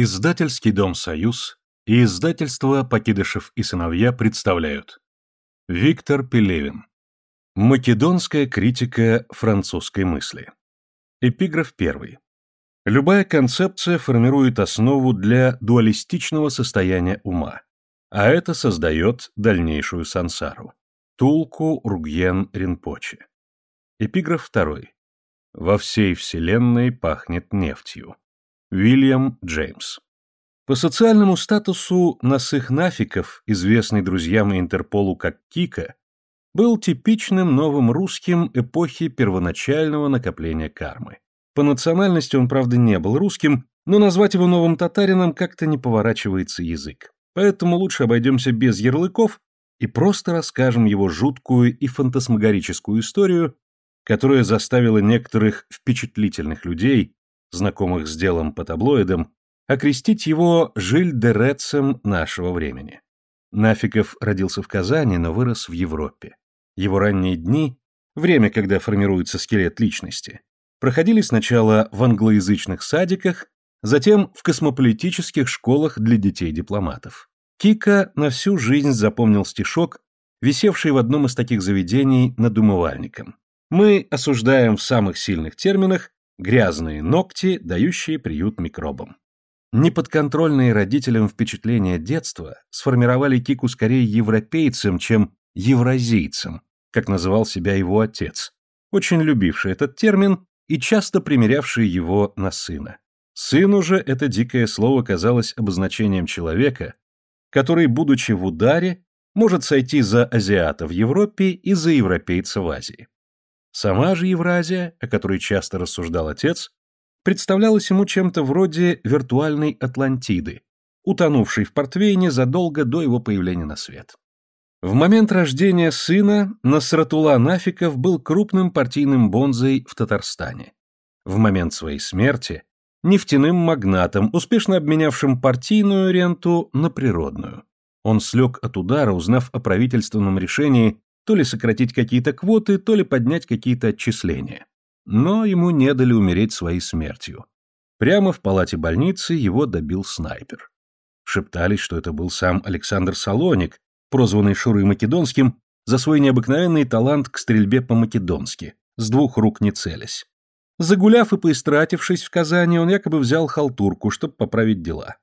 Издательский дом «Союз» и издательство «Покидышев и сыновья» представляют Виктор Пелевин Македонская критика французской мысли Эпиграф первый. Любая концепция формирует основу для дуалистичного состояния ума, а это создает дальнейшую сансару. Тулку Ругьен Ринпоче. Эпиграф второй. Во всей вселенной пахнет нефтью. Уильям Джеймс. По социальному статусу Насых Нафиков, известный друзьям и Интерполу как Кика, был типичным новым русским эпохи первоначального накопления кармы. По национальности он, правда, не был русским, но назвать его новым татарином как-то не поворачивается язык. Поэтому лучше обойдемся без ярлыков и просто расскажем его жуткую и фантасмагорическую историю, которая заставила некоторых впечатлительных людей знакомых с делом по таблоидам, окрестить его Жиль де Рецем нашего времени. Нафиков родился в Казани, но вырос в Европе. Его ранние дни, время, когда формируется скелет личности, проходили сначала в англоязычных садиках, затем в космополитических школах для детей-дипломатов. Кика на всю жизнь запомнил стишок, висевший в одном из таких заведений над умывальником. Мы осуждаем в самых сильных терминах Грязные ногти, дающие приют микробам. Неподконтрольные родителям впечатления детства сформировали Кику скорее европейцем, чем евразийцем, как называл себя его отец, очень любивший этот термин и часто примерявший его на сына. Сыну же это дикое слово казалось обозначением человека, который, будучи в ударе, может сойти за азиата в Европе и за европейца в Азии. Сама же Евразия, о которой часто рассуждал отец, представлялась ему чем-то вроде виртуальной Атлантиды, утонувшей в портвейне задолго до его появления на свет. В момент рождения сына Насратула Нафиков был крупным партийным бонзой в Татарстане. В момент своей смерти – нефтяным магнатом, успешно обменявшим партийную ренту на природную. Он слег от удара, узнав о правительственном решении то ли сократить какие-то квоты, то ли поднять какие-то отчисления. Но ему не дали умереть своей смертью. Прямо в палате больницы его добил снайпер. Шептались, что это был сам Александр Салоник, прозванный Шурой Македонским, за свой необыкновенный талант к стрельбе по-македонски, с двух рук не целясь. Загуляв и поистратившись в Казани, он якобы взял халтурку, чтобы поправить дела.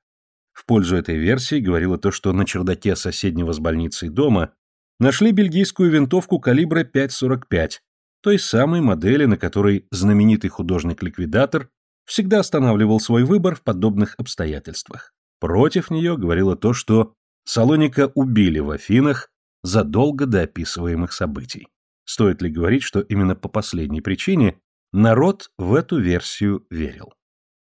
В пользу этой версии говорило то, что на чердаке соседнего с больницей дома нашли бельгийскую винтовку калибра 5,45, той самой модели, на которой знаменитый художник-ликвидатор всегда останавливал свой выбор в подобных обстоятельствах. Против нее говорило то, что Салоника убили в Афинах задолго до описываемых событий. Стоит ли говорить, что именно по последней причине народ в эту версию верил?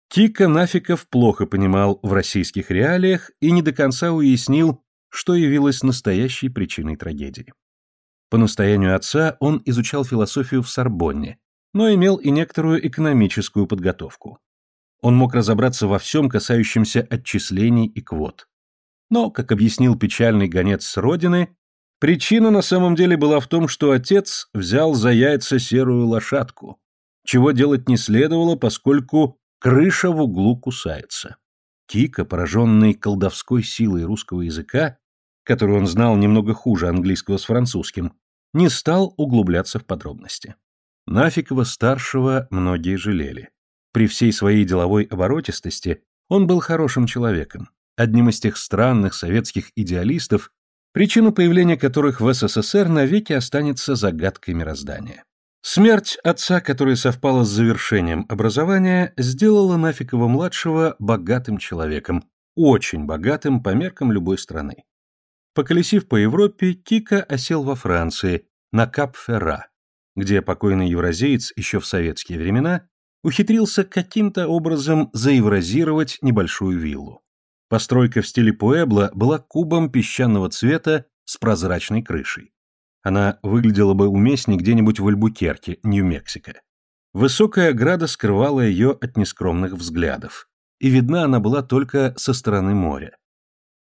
Кика Нафиков плохо понимал в российских реалиях и не до конца уяснил, что явилось настоящей причиной трагедии. По настоянию отца он изучал философию в Сорбонне, но имел и некоторую экономическую подготовку. Он мог разобраться во всем, касающемся отчислений и квот. Но, как объяснил печальный гонец с родины, причина на самом деле была в том, что отец взял за яйца серую лошадку, чего делать не следовало, поскольку крыша в углу кусается. Кика, пораженный колдовской силой русского языка, который он знал немного хуже английского с французским, не стал углубляться в подробности. Нафикова-старшего многие жалели. При всей своей деловой оборотистости он был хорошим человеком, одним из тех странных советских идеалистов, причина появления которых в СССР навеки останется загадкой мироздания. Смерть отца, которая совпала с завершением образования, сделала Нафикова-младшего богатым человеком, очень богатым по меркам любой страны. Поколесив по Европе, Кика осел во Франции, на Кап-Ферра, где покойный евразиец еще в советские времена ухитрился каким-то образом заевразировать небольшую виллу. Постройка в стиле Пуэбло была кубом песчаного цвета с прозрачной крышей. Она выглядела бы уместнее где-нибудь в Альбукерке, Нью-Мексико. Высокая ограда скрывала ее от нескромных взглядов, и видна она была только со стороны моря.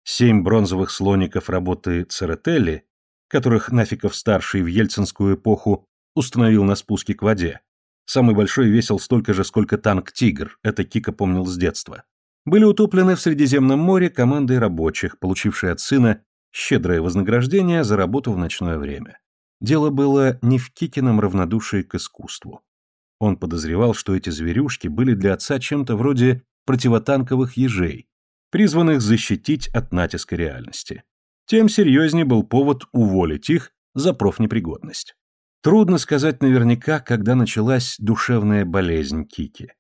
Семь бронзовых слоников работы Церетелли, которых Нафиков-старший в ельцинскую эпоху установил на спуске к воде. Самый большой весил столько же, сколько танк «Тигр», это Кика помнил с детства. были утоплены в Средиземном море командой рабочих, получившей от сына щедрое вознаграждение за работу в ночное время. Дело было не в Кикином равнодушии к искусству. Он подозревал, что эти зверюшки были для отца чем-то вроде противотанковых ежей, призванных защитить от натиска реальности. Тем серьезнее был повод уволить их за профнепригодность. Трудно сказать наверняка, когда началась душевная болезнь Кики.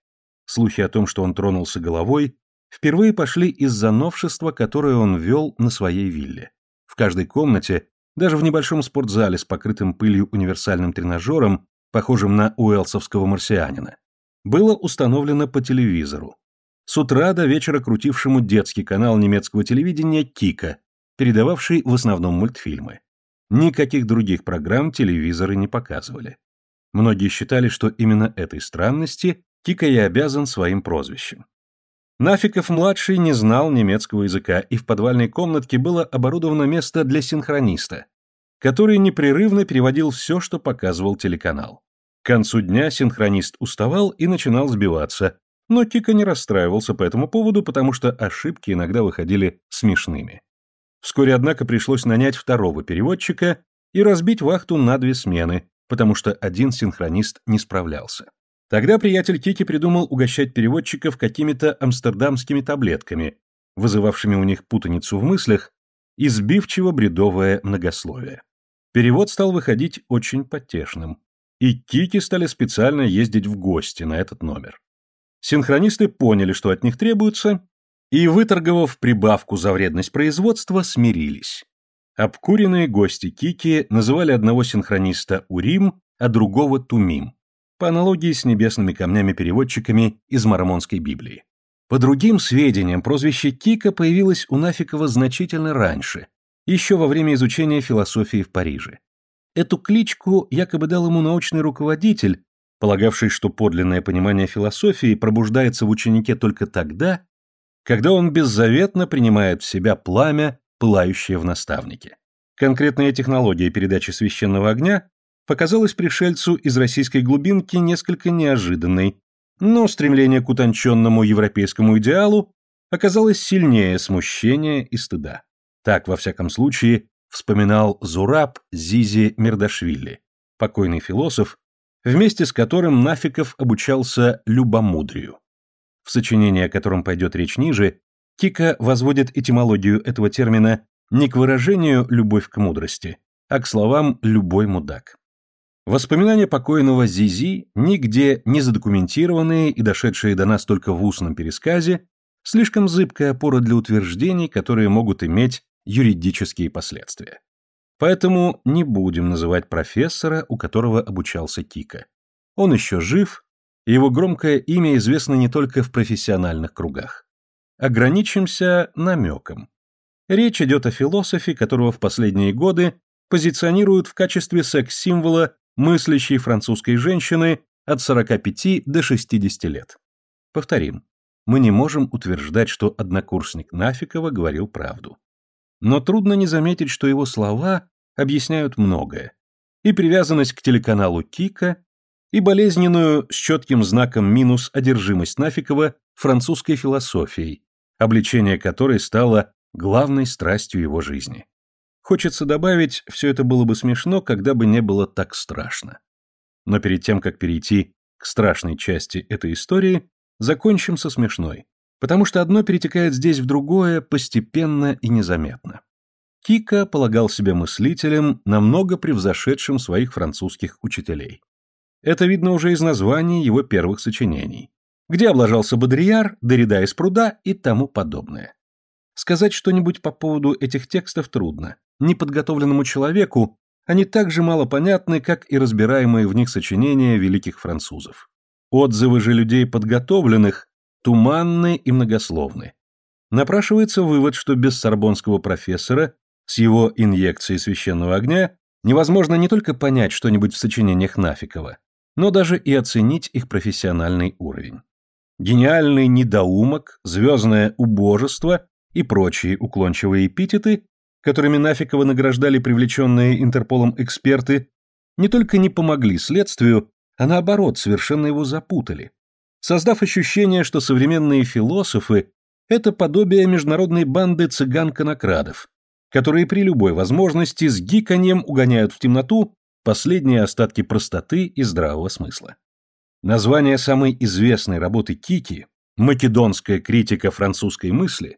Слухи о том, что он тронулся головой, впервые пошли из-за новшества, которое он вел на своей вилле. В каждой комнате, даже в небольшом спортзале с покрытым пылью универсальным тренажером, похожим на уэлсовского марсианина, было установлено по телевизору. С утра до вечера крутившему детский канал немецкого телевидения «Кика», передававший в основном мультфильмы. Никаких других программ телевизоры не показывали. Многие считали, что именно этой странности Кика и обязан своим прозвищем. Нафиков-младший не знал немецкого языка, и в подвальной комнатке было оборудовано место для синхрониста, который непрерывно переводил все, что показывал телеканал. К концу дня синхронист уставал и начинал сбиваться, но Кика не расстраивался по этому поводу, потому что ошибки иногда выходили смешными. Вскоре, однако, пришлось нанять второго переводчика и разбить вахту на две смены, потому что один синхронист не справлялся. Тогда приятель Кики придумал угощать переводчиков какими-то амстердамскими таблетками, вызывавшими у них путаницу в мыслях и сбивчиво-бредовое многословие. Перевод стал выходить очень потешным, и Кики стали специально ездить в гости на этот номер. Синхронисты поняли, что от них требуется, и, выторговав прибавку за вредность производства, смирились. Обкуренные гости Кики называли одного синхрониста Урим, а другого Тумим по аналогии с небесными камнями-переводчиками из Мормонской Библии. По другим сведениям, прозвище Кика появилось у Нафикова значительно раньше, еще во время изучения философии в Париже. Эту кличку якобы дал ему научный руководитель, полагавший, что подлинное понимание философии пробуждается в ученике только тогда, когда он беззаветно принимает в себя пламя, пылающее в наставнике. Конкретная технология передачи священного огня показалась пришельцу из российской глубинки несколько неожиданной, но стремление к утонченному европейскому идеалу оказалось сильнее смущения и стыда. Так, во всяком случае, вспоминал Зураб Зизи Мердашвили, покойный философ, вместе с которым Нафиков обучался любомудрию. В сочинении, о котором пойдет речь ниже, Кика возводит этимологию этого термина не к выражению «любовь к мудрости», а к словам «любой мудак». Воспоминания покойного Зизи, нигде не задокументированные и дошедшие до нас только в устном пересказе, слишком зыбкая опора для утверждений, которые могут иметь юридические последствия. Поэтому не будем называть профессора, у которого обучался Кика. Он еще жив, и его громкое имя известно не только в профессиональных кругах. Ограничимся намеком. Речь идет о философе, которого в последние годы позиционируют в качестве секс-символа мыслящей французской женщины от 45 до 60 лет. Повторим, мы не можем утверждать, что однокурсник Нафикова говорил правду. Но трудно не заметить, что его слова объясняют многое. И привязанность к телеканалу Кика, и болезненную с четким знаком минус одержимость Нафикова французской философией, обличение которой стало главной страстью его жизни. Хочется добавить, все это было бы смешно, когда бы не было так страшно. Но перед тем, как перейти к страшной части этой истории, закончим со смешной, потому что одно перетекает здесь в другое постепенно и незаметно. Кика полагал себя мыслителем, намного превзошедшим своих французских учителей. Это видно уже из названий его первых сочинений, где облажался Бодрияр, Дорида из пруда и тому подобное. Сказать что-нибудь по поводу этих текстов трудно, неподготовленному человеку они так же мало понятны, как и разбираемые в них сочинения великих французов. Отзывы же людей подготовленных туманны и многословны. Напрашивается вывод, что без сорбонского профессора с его инъекцией священного огня невозможно не только понять что-нибудь в сочинениях Нафикова, но даже и оценить их профессиональный уровень. Гениальный недоумок, звездное убожество и прочие уклончивые эпитеты которыми Нафикова награждали привлеченные Интерполом эксперты, не только не помогли следствию, а наоборот, совершенно его запутали, создав ощущение, что современные философы это подобие международной банды цыган-конокрадов, которые при любой возможности с гиканьем угоняют в темноту последние остатки простоты и здравого смысла. Название самой известной работы Кики «Македонская критика французской мысли»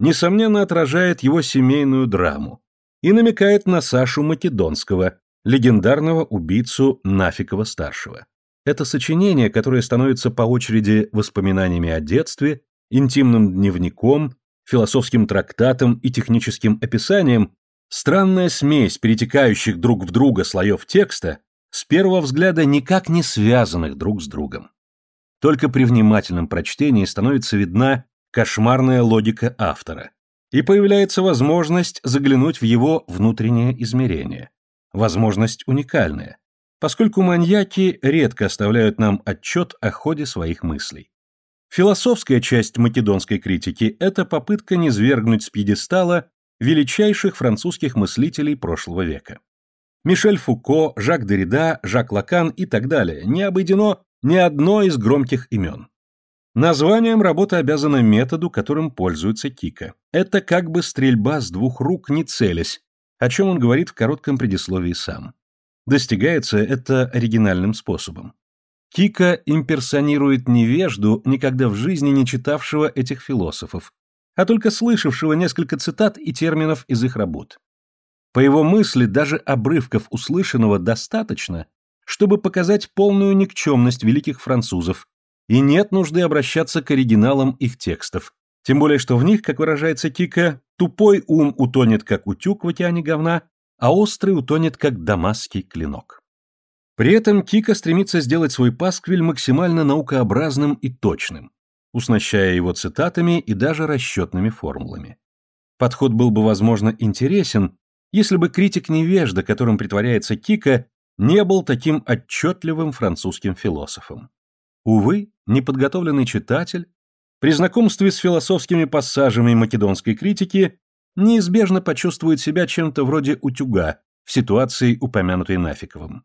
несомненно отражает его семейную драму и намекает на Сашу Македонского, легендарного убийцу Нафикова-старшего. Это сочинение, которое становится по очереди воспоминаниями о детстве, интимным дневником, философским трактатом и техническим описанием, странная смесь перетекающих друг в друга слоев текста, с первого взгляда никак не связанных друг с другом. Только при внимательном прочтении становится видна кошмарная логика автора, и появляется возможность заглянуть в его внутреннее измерение. Возможность уникальная, поскольку маньяки редко оставляют нам отчет о ходе своих мыслей. Философская часть македонской критики – это попытка низвергнуть с пьедестала величайших французских мыслителей прошлого века. Мишель Фуко, Жак Деррида, Жак Лакан и так далее не обойдено ни одно из громких имен. Названием работа обязана методу, которым пользуется Кика. Это как бы стрельба с двух рук, не целясь, о чем он говорит в коротком предисловии сам. Достигается это оригинальным способом. Кика имперсонирует невежду, никогда в жизни не читавшего этих философов, а только слышавшего несколько цитат и терминов из их работ. По его мысли, даже обрывков услышанного достаточно, чтобы показать полную никчемность великих французов, и нет нужды обращаться к оригиналам их текстов, тем более что в них, как выражается Кика, тупой ум утонет как утюг в океане говна, а острый утонет как дамасский клинок. При этом Кика стремится сделать свой пасквиль максимально наукообразным и точным, уснащая его цитатами и даже расчетными формулами. Подход был бы, возможно, интересен, если бы критик-невежда, которым притворяется Кика, не был таким отчетливым французским философом. Увы, неподготовленный читатель при знакомстве с философскими пассажами македонской критики неизбежно почувствует себя чем-то вроде утюга в ситуации, упомянутой Нафиковым.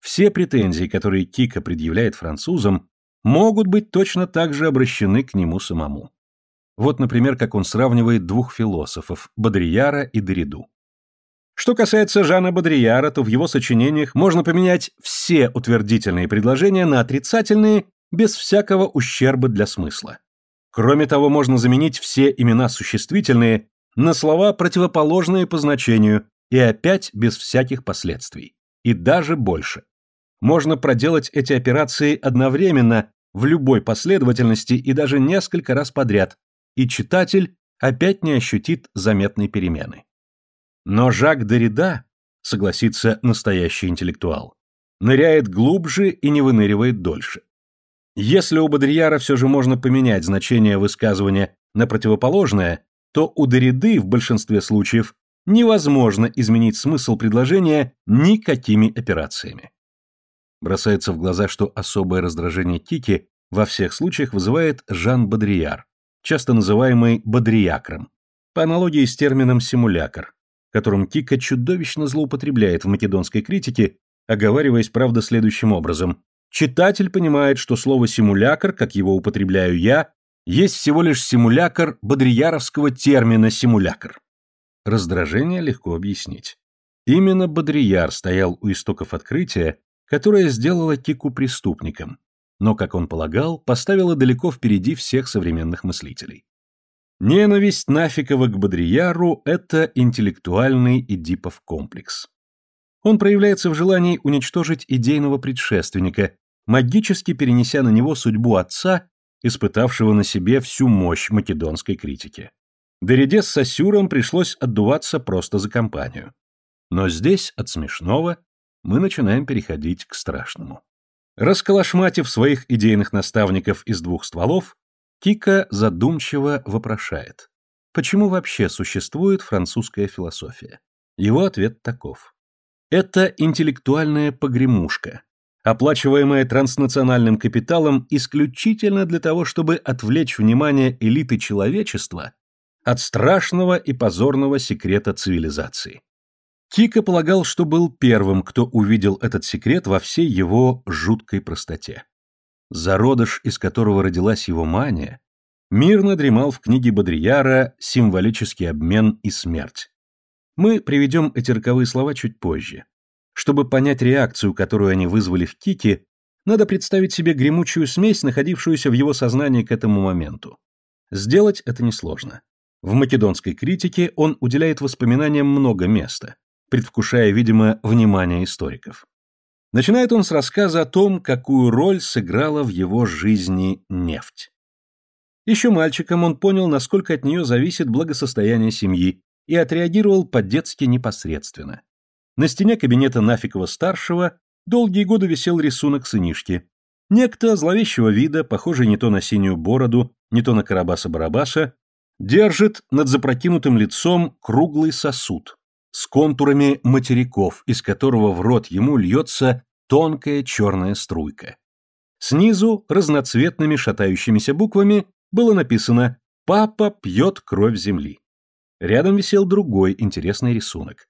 Все претензии, которые Кика предъявляет французам, могут быть точно так же обращены к нему самому. Вот, например, как он сравнивает двух философов – Бодрияра и Дориду. Что касается Жана Бодрияра, то в его сочинениях можно поменять все утвердительные предложения на отрицательные без всякого ущерба для смысла. Кроме того, можно заменить все имена существительные на слова, противоположные по значению, и опять без всяких последствий. И даже больше можно проделать эти операции одновременно, в любой последовательности и даже несколько раз подряд, и читатель опять не ощутит заметной перемены. Но Жак Derrida, согласится настоящий интеллектуал, ныряет глубже и не выныривает дольше. Если у Бодрияра все же можно поменять значение высказывания на противоположное, то у Derrida в большинстве случаев невозможно изменить смысл предложения никакими операциями. Бросается в глаза, что особое раздражение Кики во всех случаях вызывает Жан Бодрияр, часто называемый Бодриякром, по аналогии с термином симулякр, которым Кика чудовищно злоупотребляет в македонской критике, оговариваясь, правда, следующим образом. Читатель понимает, что слово «симулякр», как его употребляю я, есть всего лишь симулякр бодрияровского термина «симулякр». Раздражение легко объяснить. Именно Бодрияр стоял у истоков открытия, которая сделала Кику преступником, но, как он полагал, поставила далеко впереди всех современных мыслителей. Ненависть Нафикова к Бодрияру – это интеллектуальный Эдипов комплекс. Он проявляется в желании уничтожить идейного предшественника, магически перенеся на него судьбу отца, испытавшего на себе всю мощь македонской критики. Дориде с Сосюром пришлось отдуваться просто за компанию. Но здесь от смешного мы начинаем переходить к страшному. Расколошматив своих идейных наставников из двух стволов, Кика задумчиво вопрошает, почему вообще существует французская философия? Его ответ таков. Это интеллектуальная погремушка, оплачиваемая транснациональным капиталом исключительно для того, чтобы отвлечь внимание элиты человечества от страшного и позорного секрета цивилизации. Кика полагал, что был первым, кто увидел этот секрет во всей его жуткой простоте. Зародыш, из которого родилась его мания, мирно дремал в книге Бодрияра «Символический обмен и смерть». Мы приведем эти роковые слова чуть позже. Чтобы понять реакцию, которую они вызвали в Кике, надо представить себе гремучую смесь, находившуюся в его сознании к этому моменту. Сделать это несложно. В македонской критике он уделяет воспоминаниям много места, предвкушая, видимо, внимание историков. Начинает он с рассказа о том, какую роль сыграла в его жизни нефть. Еще мальчиком он понял, насколько от нее зависит благосостояние семьи, и отреагировал по-детски непосредственно. На стене кабинета Нафикова-старшего долгие годы висел рисунок сынишки. Некто зловещего вида, похожий не то на синюю бороду, не то на Карабаса-Барабаса, держит над запрокинутым лицом круглый сосуд с контурами материков, из которого в рот ему льется тонкая черная струйка. Снизу разноцветными шатающимися буквами было написано «Папа пьет кровь земли». Рядом висел другой интересный рисунок.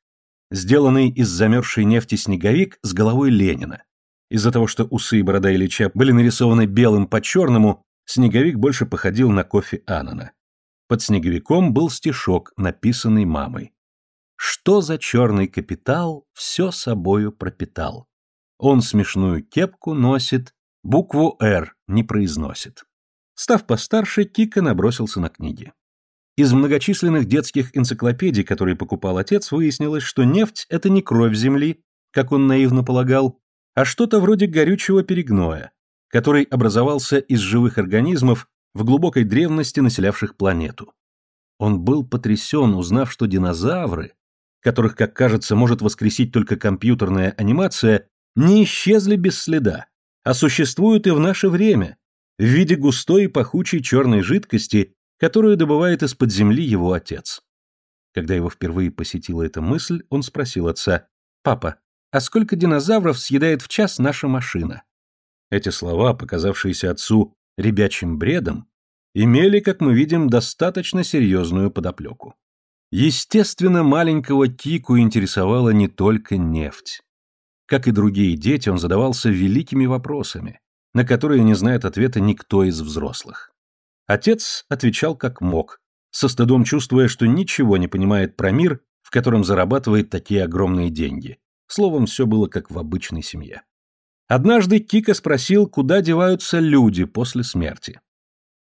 Сделанный из замерзшей нефти снеговик с головой Ленина. Из-за того, что усы и борода Ильича были нарисованы белым по черному, снеговик больше походил на кофе Анана. Под снеговиком был стишок, написанный мамой. «Что за черный капитал все собою пропитал? Он смешную кепку носит, букву «Р» не произносит». Став постарше, Кика набросился на книги. Из многочисленных детских энциклопедий, которые покупал отец, выяснилось, что нефть – это не кровь Земли, как он наивно полагал, а что-то вроде горючего перегноя, который образовался из живых организмов в глубокой древности населявших планету. Он был потрясен, узнав, что динозавры, которых, как кажется, может воскресить только компьютерная анимация, не исчезли без следа, а существуют и в наше время, в виде густой и пахучей черной жидкости, которую добывает из-под земли его отец. Когда его впервые посетила эта мысль, он спросил отца, «Папа, а сколько динозавров съедает в час наша машина?» Эти слова, показавшиеся отцу ребячим бредом, имели, как мы видим, достаточно серьезную подоплеку. Естественно, маленького Кику интересовала не только нефть. Как и другие дети, он задавался великими вопросами, на которые не знает ответа никто из взрослых. Отец отвечал как мог, со стыдом чувствуя, что ничего не понимает про мир, в котором зарабатывает такие огромные деньги. Словом, все было как в обычной семье. Однажды Кика спросил, куда деваются люди после смерти.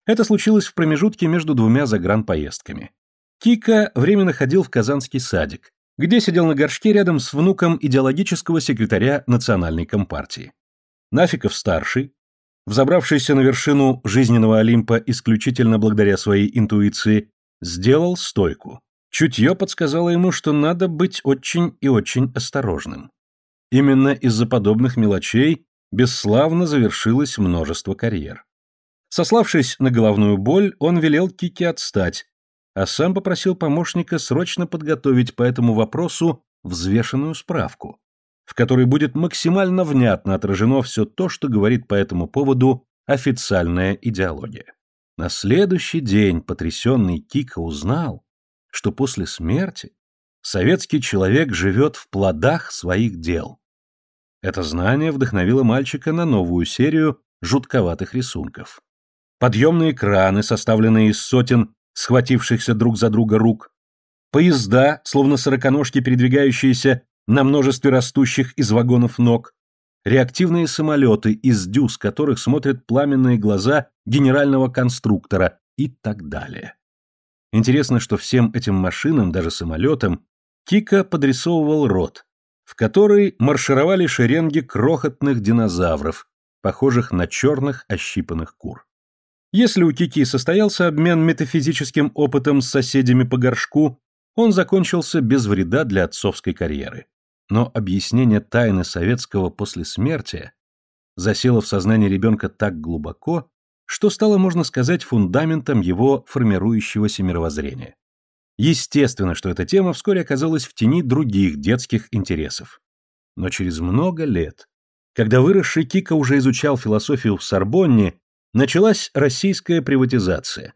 Это случилось в промежутке между двумя загранпоездками. Кика временно ходил в Казанский садик, где сидел на горшке рядом с внуком идеологического секретаря национальной компартии. Нафиков-старший, взобравшийся на вершину жизненного Олимпа исключительно благодаря своей интуиции, сделал стойку. Чутье подсказало ему, что надо быть очень и очень осторожным. Именно из-за подобных мелочей бесславно завершилось множество карьер. Сославшись на головную боль, он велел Кике отстать, а сам попросил помощника срочно подготовить по этому вопросу взвешенную справку, в которой будет максимально внятно отражено все то, что говорит по этому поводу официальная идеология. На следующий день потрясенный Кика узнал, что после смерти советский человек живет в плодах своих дел. Это знание вдохновило мальчика на новую серию жутковатых рисунков. Подъемные краны, составленные из сотен схватившихся друг за друга рук, поезда, словно сороконожки, передвигающиеся на множестве растущих из вагонов ног, реактивные самолеты, из дюз которых смотрят пламенные глаза генерального конструктора и так далее. Интересно, что всем этим машинам, даже самолетам, Кика подрисовывал рот, в который маршировали шеренги крохотных динозавров, похожих на черных ощипанных кур. Если у Кики состоялся обмен метафизическим опытом с соседями по горшку, он закончился без вреда для отцовской карьеры. Но объяснение тайны советского после смерти засело в сознание ребенка так глубоко, что стало, можно сказать, фундаментом его формирующегося мировоззрения. Естественно, что эта тема вскоре оказалась в тени других детских интересов. Но через много лет, когда выросший Кика уже изучал философию в Сорбонне началась российская приватизация,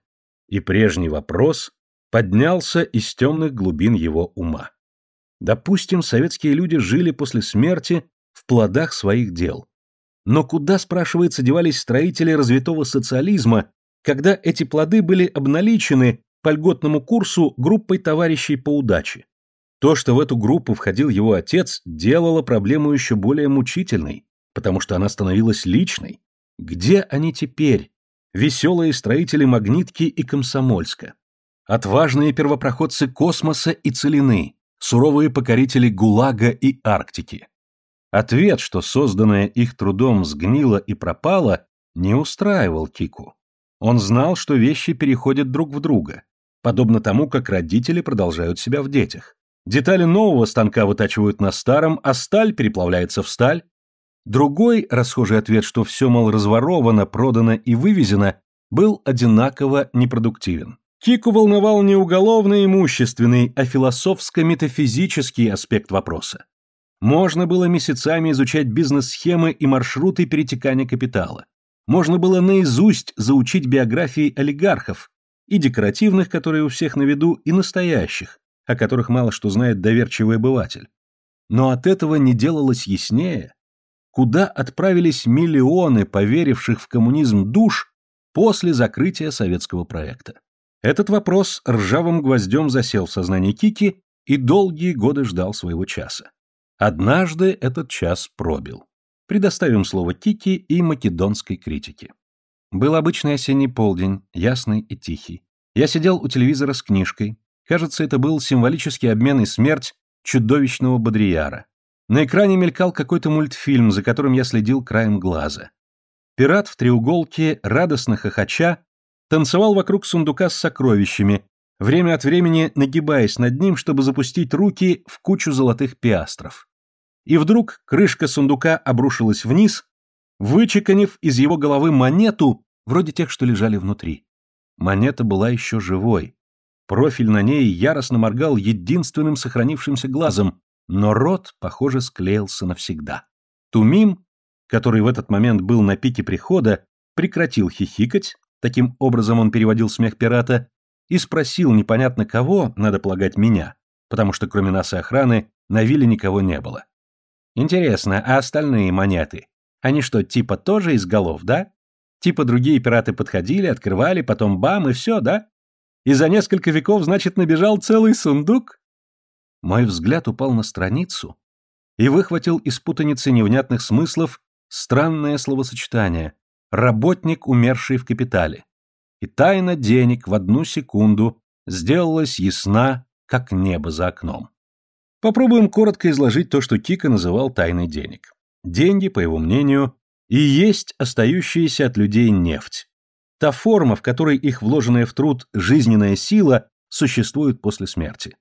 и прежний вопрос поднялся из темных глубин его ума. Допустим, советские люди жили после смерти в плодах своих дел. Но куда, спрашивается, девались строители развитого социализма, когда эти плоды были обналичены по льготному курсу группой товарищей по удаче. То, что в эту группу входил его отец, делало проблему еще более мучительной, потому что она становилась личной. Где они теперь? Веселые строители Магнитки и Комсомольска. Отважные первопроходцы космоса и целины, суровые покорители ГУЛАГа и Арктики. Ответ, что созданное их трудом сгнило и пропало, не устраивал Кику. Он знал, что вещи переходят друг в друга, подобно тому, как родители продолжают себя в детях. Детали нового станка вытачивают на старом, а сталь переплавляется в сталь. Другой расхожий ответ, что все, мол, разворовано, продано и вывезено, был одинаково непродуктивен. Кику волновал не уголовно-имущественный, а философско-метафизический аспект вопроса. Можно было месяцами изучать бизнес-схемы и маршруты перетекания капитала. Можно было наизусть заучить биографии олигархов, и декоративных, которые у всех на виду, и настоящих, о которых мало что знает доверчивый обыватель. Но от этого не делалось яснее, куда отправились миллионы поверивших в коммунизм душ после закрытия советского проекта. Этот вопрос ржавым гвоздем засел в сознании Кики и долгие годы ждал своего часа. Однажды этот час пробил. Предоставим слово Кики и македонской критике. Был обычный осенний полдень, ясный и тихий. Я сидел у телевизора с книжкой. Кажется, это был символический обмен и смерть чудовищного Бодрияра. На экране мелькал какой-то мультфильм, за которым я следил краем глаза. Пират в треуголке, радостно хохоча, танцевал вокруг сундука с сокровищами, время от времени нагибаясь над ним, чтобы запустить руки в кучу золотых пиастров. И вдруг крышка сундука обрушилась вниз, вычеканив из его головы монету, вроде тех, что лежали внутри. Монета была еще живой. Профиль на ней яростно моргал единственным сохранившимся глазом, но рот, похоже, склеился навсегда. Тумим, который в этот момент был на пике прихода, прекратил хихикать, таким образом он переводил смех пирата, и спросил непонятно кого, надо полагать меня, потому что кроме нас и охраны на вилле никого не было. Интересно, а остальные монеты? Они что, типа тоже из голов, да? Типа другие пираты подходили, открывали, потом бам, и все, да? И за несколько веков, значит, набежал целый сундук? Мой взгляд упал на страницу и выхватил из путаницы невнятных смыслов странное словосочетание «работник, умерший в капитале». И тайна денег в одну секунду сделалась ясна, как небо за окном. Попробуем коротко изложить то, что Кика называл тайной денег. Деньги, по его мнению, и есть остающаяся от людей нефть. Та форма, в которой их вложенная в труд жизненная сила существует после смерти.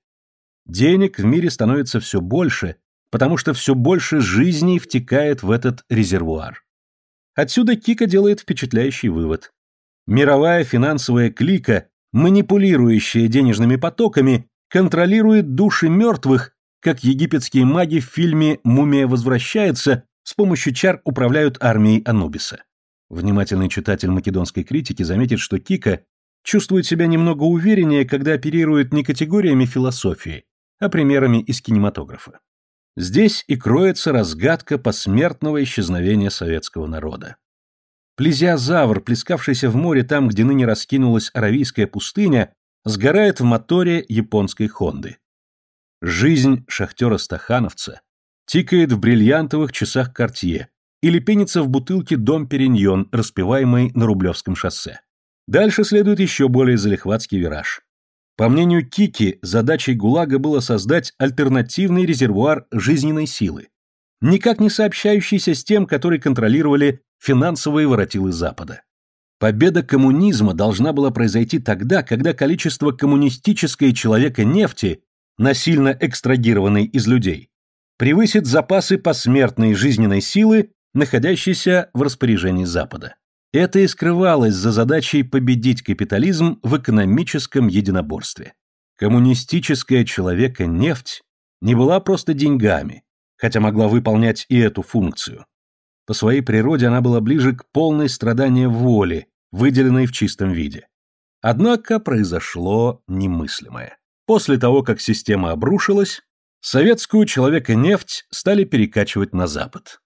Денег в мире становится все больше, потому что все больше жизней втекает в этот резервуар. Отсюда Кика делает впечатляющий вывод. Мировая финансовая клика, манипулирующая денежными потоками, контролирует души мертвых как египетские маги в фильме «Мумия возвращается» с помощью чар управляют армией Анубиса. Внимательный читатель македонской критики заметит, что Кика чувствует себя немного увереннее, когда оперирует не категориями философии, а примерами из кинематографа. Здесь и кроется разгадка посмертного исчезновения советского народа. Плезиозавр, плескавшийся в море там, где ныне раскинулась Аравийская пустыня, сгорает в моторе японской Хонды. Жизнь шахтера-стахановца тикает в бриллиантовых часах Кортье или пенится в бутылке «Дом Периньон», распеваемой на Рублевском шоссе. Дальше следует еще более залихватский вираж. По мнению Кики, задачей ГУЛАГа было создать альтернативный резервуар жизненной силы, никак не сообщающийся с тем, который контролировали финансовые воротилы Запада. Победа коммунизма должна была произойти тогда, когда количество коммунистической человека нефти насильно экстрагированный из людей, превысит запасы посмертной жизненной силы, находящиеся в распоряжении Запада. Это и скрывалось за задачей победить капитализм в экономическом единоборстве. Коммунистическая человека нефть не была просто деньгами, хотя могла выполнять и эту функцию. По своей природе она была ближе к полной страданию воли, выделенной в чистом виде. Однако произошло немыслимое. После того, как система обрушилась, советскую человека-нефть стали перекачивать на Запад.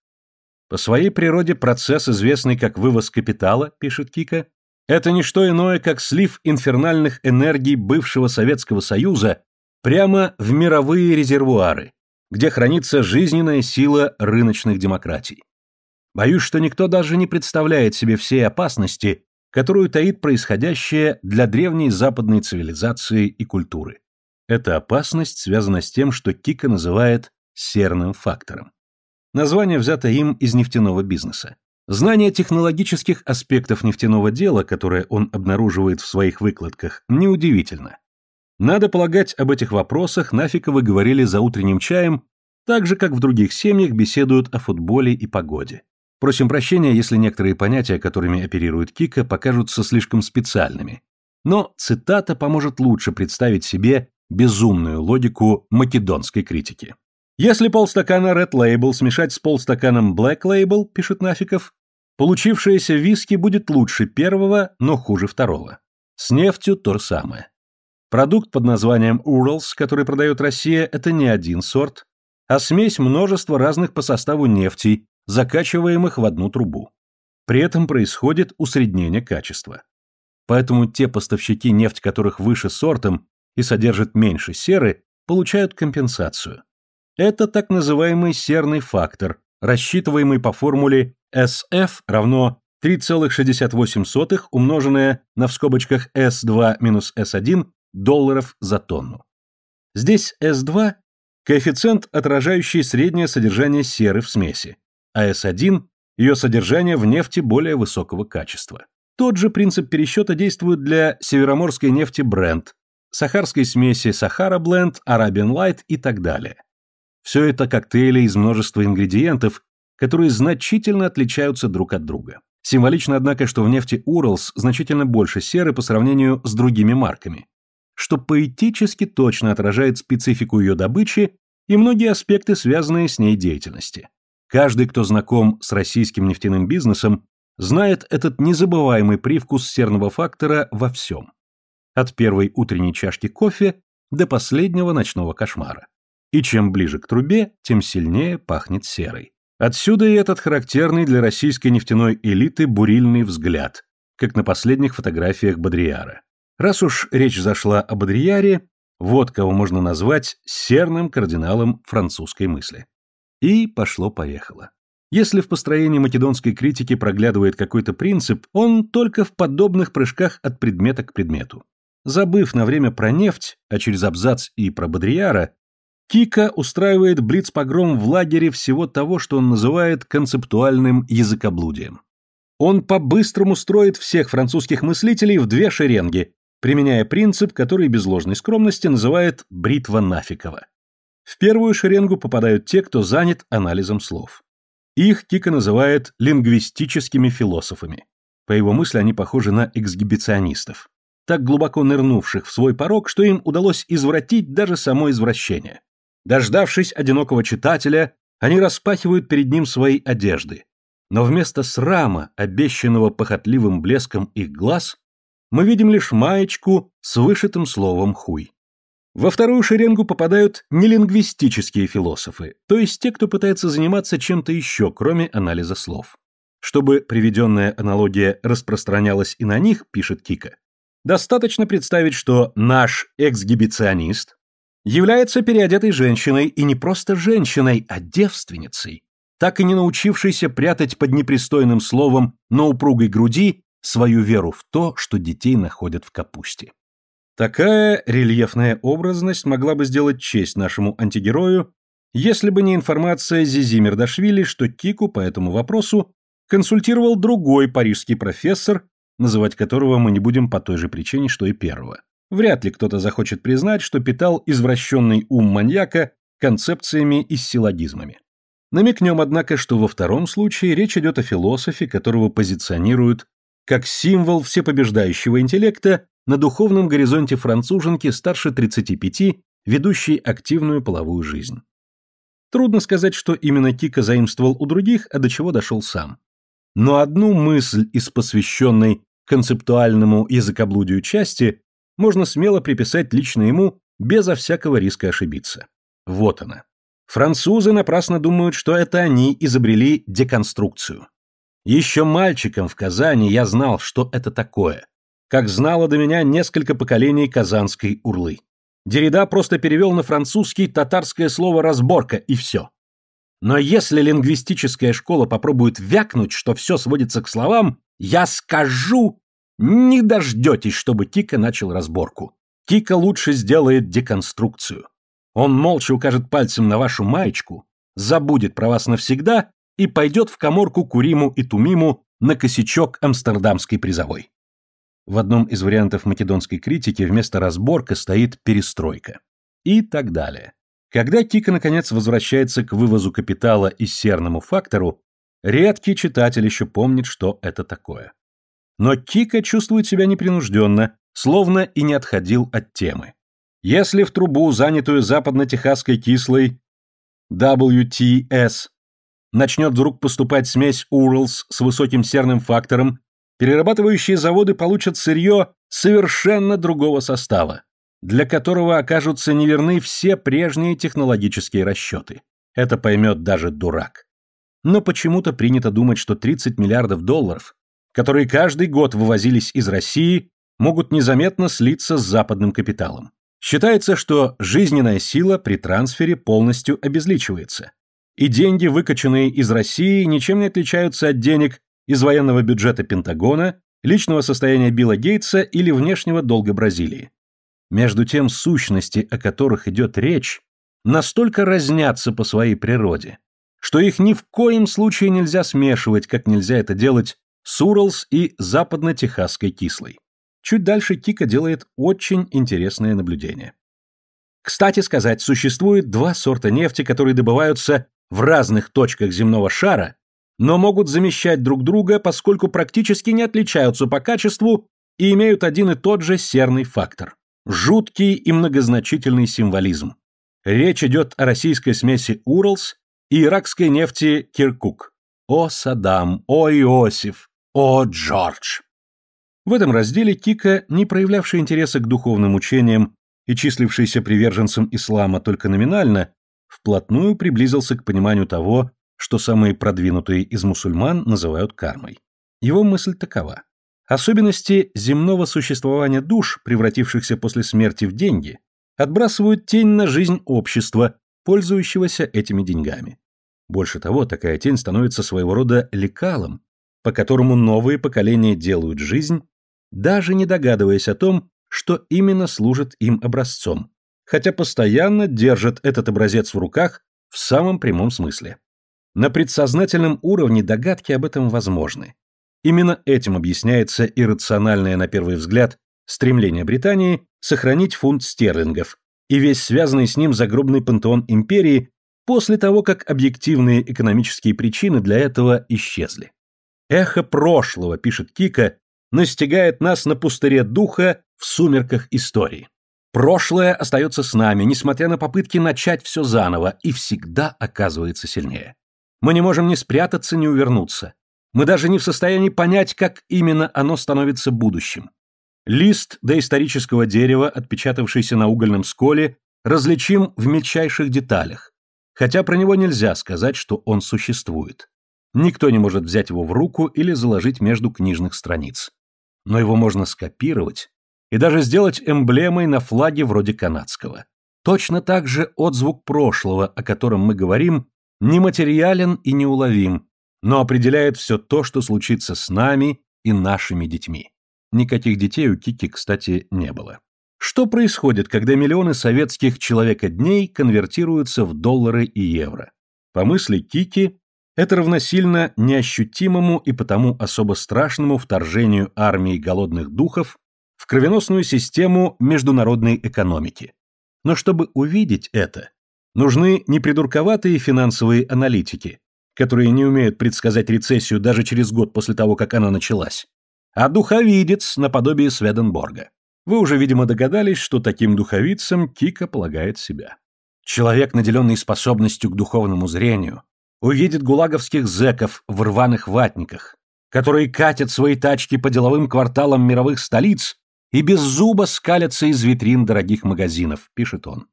По своей природе процесс, известный как вывоз капитала, пишет Кика, Это не что иное, как слив инфернальных энергий бывшего Советского Союза прямо в мировые резервуары, где хранится жизненная сила рыночных демократий. Боюсь, что никто даже не представляет себе всей опасности, которую таит происходящее для древней западной цивилизации и культуры. Эта опасность связана с тем, что Кика называет серным фактором. Название взято им из нефтяного бизнеса. Знание технологических аспектов нефтяного дела, которое он обнаруживает в своих выкладках, неудивительно. Надо полагать, об этих вопросах Нафиковы говорили за утренним чаем, так же, как в других семьях беседуют о футболе и погоде. Просим прощения, если некоторые понятия, которыми оперирует Кика, покажутся слишком специальными. Но цитата поможет лучше представить себе безумную логику македонской критики. Если полстакана Red Label смешать с полстаканом Black Label, пишет Нафиков, получившееся виски будет лучше первого, но хуже второго. С нефтью то же самое. Продукт под названием Urals, который продает Россия, это не один сорт, а смесь множества разных по составу нефтей, закачиваемых в одну трубу. При этом происходит усреднение качества. Поэтому те поставщики, нефть которых выше сортом и содержат меньше серы, получают компенсацию. Это так называемый серный фактор, рассчитываемый по формуле SF равно 3,68 умноженное на в скобочках S2 минус S1 долларов за тонну. Здесь S2 – коэффициент, отражающий среднее содержание серы в смеси, а S1 – ее содержание в нефти более высокого качества. Тот же принцип пересчета действует для североморской нефти Brent, сахарской смеси Sahara Blend, Arabian Light и так далее. Все это коктейли из множества ингредиентов, которые значительно отличаются друг от друга. Символично, однако, что в нефти Уралс значительно больше серы по сравнению с другими марками, что поэтически точно отражает специфику ее добычи и многие аспекты, связанные с ней деятельности. Каждый, кто знаком с российским нефтяным бизнесом, знает этот незабываемый привкус серного фактора во всем. От первой утренней чашки кофе до последнего ночного кошмара. И чем ближе к трубе, тем сильнее пахнет серой. Отсюда и этот характерный для российской нефтяной элиты бурильный взгляд, как на последних фотографиях Бодрияра. Раз уж речь зашла о Бодрияре, вот кого можно назвать серным кардиналом французской мысли. И пошло-поехало. Если в построении македонской критики проглядывает какой-то принцип, он только в подобных прыжках от предмета к предмету. Забыв на время про нефть, а через абзац и про Бодрияра, Кика устраивает блиц-погром в лагере всего того, что он называет концептуальным языкоблудием. Он по-быстрому строит всех французских мыслителей в две шеренги, применяя принцип, который без ложной скромности называет «бритва Нафикова». В первую шеренгу попадают те, кто занят анализом слов. Их Кика называет лингвистическими философами. По его мысли они похожи на эксгибиционистов, так глубоко нырнувших в свой порог, что им удалось извратить даже само извращение. Дождавшись одинокого читателя, они распахивают перед ним свои одежды. Но вместо срама, обещанного похотливым блеском их глаз, мы видим лишь маечку с вышитым словом «хуй». Во вторую шеренгу попадают нелингвистические философы, то есть те, кто пытается заниматься чем-то еще, кроме анализа слов. Чтобы приведенная аналогия распространялась и на них, пишет Кика, достаточно представить, что наш эксгибиционист является переодетой женщиной, и не просто женщиной, а девственницей, так и не научившейся прятать под непристойным словом на упругой груди свою веру в то, что детей находят в капусте. Такая рельефная образность могла бы сделать честь нашему антигерою, если бы не информация Зизи Мердашвили, что Кику по этому вопросу консультировал другой парижский профессор, называть которого мы не будем по той же причине, что и первого. Вряд ли кто-то захочет признать, что питал извращенный ум маньяка концепциями и силлогизмами. Намекнем, однако, что во втором случае речь идет о философе, которого позиционируют как символ всепобеждающего интеллекта на духовном горизонте француженки старше 35, ведущей активную половую жизнь. Трудно сказать, что именно Кика заимствовал у других, а до чего дошел сам. Но одну мысль из посвященной концептуальному языкоблудию части можно смело приписать лично ему безо всякого риска ошибиться. Вот она. Французы напрасно думают, что это они изобрели деконструкцию. Еще мальчиком в Казани я знал, что это такое, как знало до меня несколько поколений казанской урлы. Дерида просто перевел на французский татарское слово «разборка» и все. Но если лингвистическая школа попробует вякнуть, что все сводится к словам, я скажу, не дождетесь, чтобы Кика начал разборку. Кика лучше сделает деконструкцию. Он молча укажет пальцем на вашу маечку, забудет про вас навсегда и пойдет в коморку Куриму и Тумиму на косячок амстердамской призовой. В одном из вариантов македонской критики вместо разборка стоит перестройка. И так далее. Когда Кика наконец возвращается к вывозу капитала и серному фактору, редкий читатель еще помнит, что это такое. Но Кика чувствует себя непринужденно, словно и не отходил от темы. Если в трубу, занятую западно-техасской кислой WTS, начнет вдруг поступать смесь Уралс с высоким серным фактором, перерабатывающие заводы получат сырье совершенно другого состава, для которого окажутся неверны все прежние технологические расчеты. Это поймет даже дурак. Но почему-то принято думать, что 30 миллиардов долларов, которые каждый год вывозились из России, могут незаметно слиться с западным капиталом. Считается, что жизненная сила при трансфере полностью обезличивается. И деньги, выкачанные из России, ничем не отличаются от денег из военного бюджета Пентагона, личного состояния Билла Гейтса или внешнего долга Бразилии. Между тем, сущности, о которых идет речь, настолько разнятся по своей природе, что их ни в коем случае нельзя смешивать, как нельзя это делать с Уралс и западно-техасской кислой. Чуть дальше Кика делает очень интересное наблюдение. Кстати сказать, существует два сорта нефти, которые добываются в разных точках земного шара, но могут замещать друг друга, поскольку практически не отличаются по качеству и имеют один и тот же серный фактор. Жуткий и многозначительный символизм. Речь идет о российской смеси Уралс и иракской нефти Киркук. О Саддам, о Иосиф, о Джордж. В этом разделе Кика, не проявлявший интереса к духовным учениям и числившийся приверженцем ислама только номинально, вплотную приблизился к пониманию того, что самые продвинутые из мусульман называют кармой. Его мысль такова. Особенности земного существования душ, превратившихся после смерти в деньги, отбрасывают тень на жизнь общества, пользующегося этими деньгами. Больше того, такая тень становится своего рода лекалом, по которому новые поколения делают жизнь даже не догадываясь о том, что именно служит им образцом, хотя постоянно держат этот образец в руках в самом прямом смысле. На предсознательном уровне догадки об этом возможны. Именно этим объясняется иррациональное, на первый взгляд, стремление Британии сохранить фунт стерлингов и весь связанный с ним загробный пантеон империи после того, как объективные экономические причины для этого исчезли. «Эхо прошлого», пишет Кика, настигает нас на пустыре духа в сумерках истории. Прошлое остается с нами, несмотря на попытки начать все заново, и всегда оказывается сильнее. Мы не можем ни спрятаться, ни увернуться. Мы даже не в состоянии понять, как именно оно становится будущим. Лист доисторического дерева, отпечатавшийся на угольном сколе, различим в мельчайших деталях, хотя про него нельзя сказать, что он существует. Никто не может взять его в руку или заложить между книжных страниц но его можно скопировать и даже сделать эмблемой на флаге вроде канадского. Точно так же отзвук прошлого, о котором мы говорим, нематериален и неуловим, но определяет все то, что случится с нами и нашими детьми. Никаких детей у Кики, кстати, не было. Что происходит, когда миллионы советских человека-дней конвертируются в доллары и евро? По мысли Кики, это равносильно неощутимому и потому особо страшному вторжению армии голодных духов в кровеносную систему международной экономики. Но чтобы увидеть это, нужны не придурковатые финансовые аналитики, которые не умеют предсказать рецессию даже через год после того, как она началась, а духовидец наподобие Сведенборга. Вы уже, видимо, догадались, что таким духовицем Кика полагает себя. Человек, наделенный способностью к духовному зрению, увидит гулаговских зэков в рваных ватниках, которые катят свои тачки по деловым кварталам мировых столиц и без зуба скалятся из витрин дорогих магазинов, пишет он.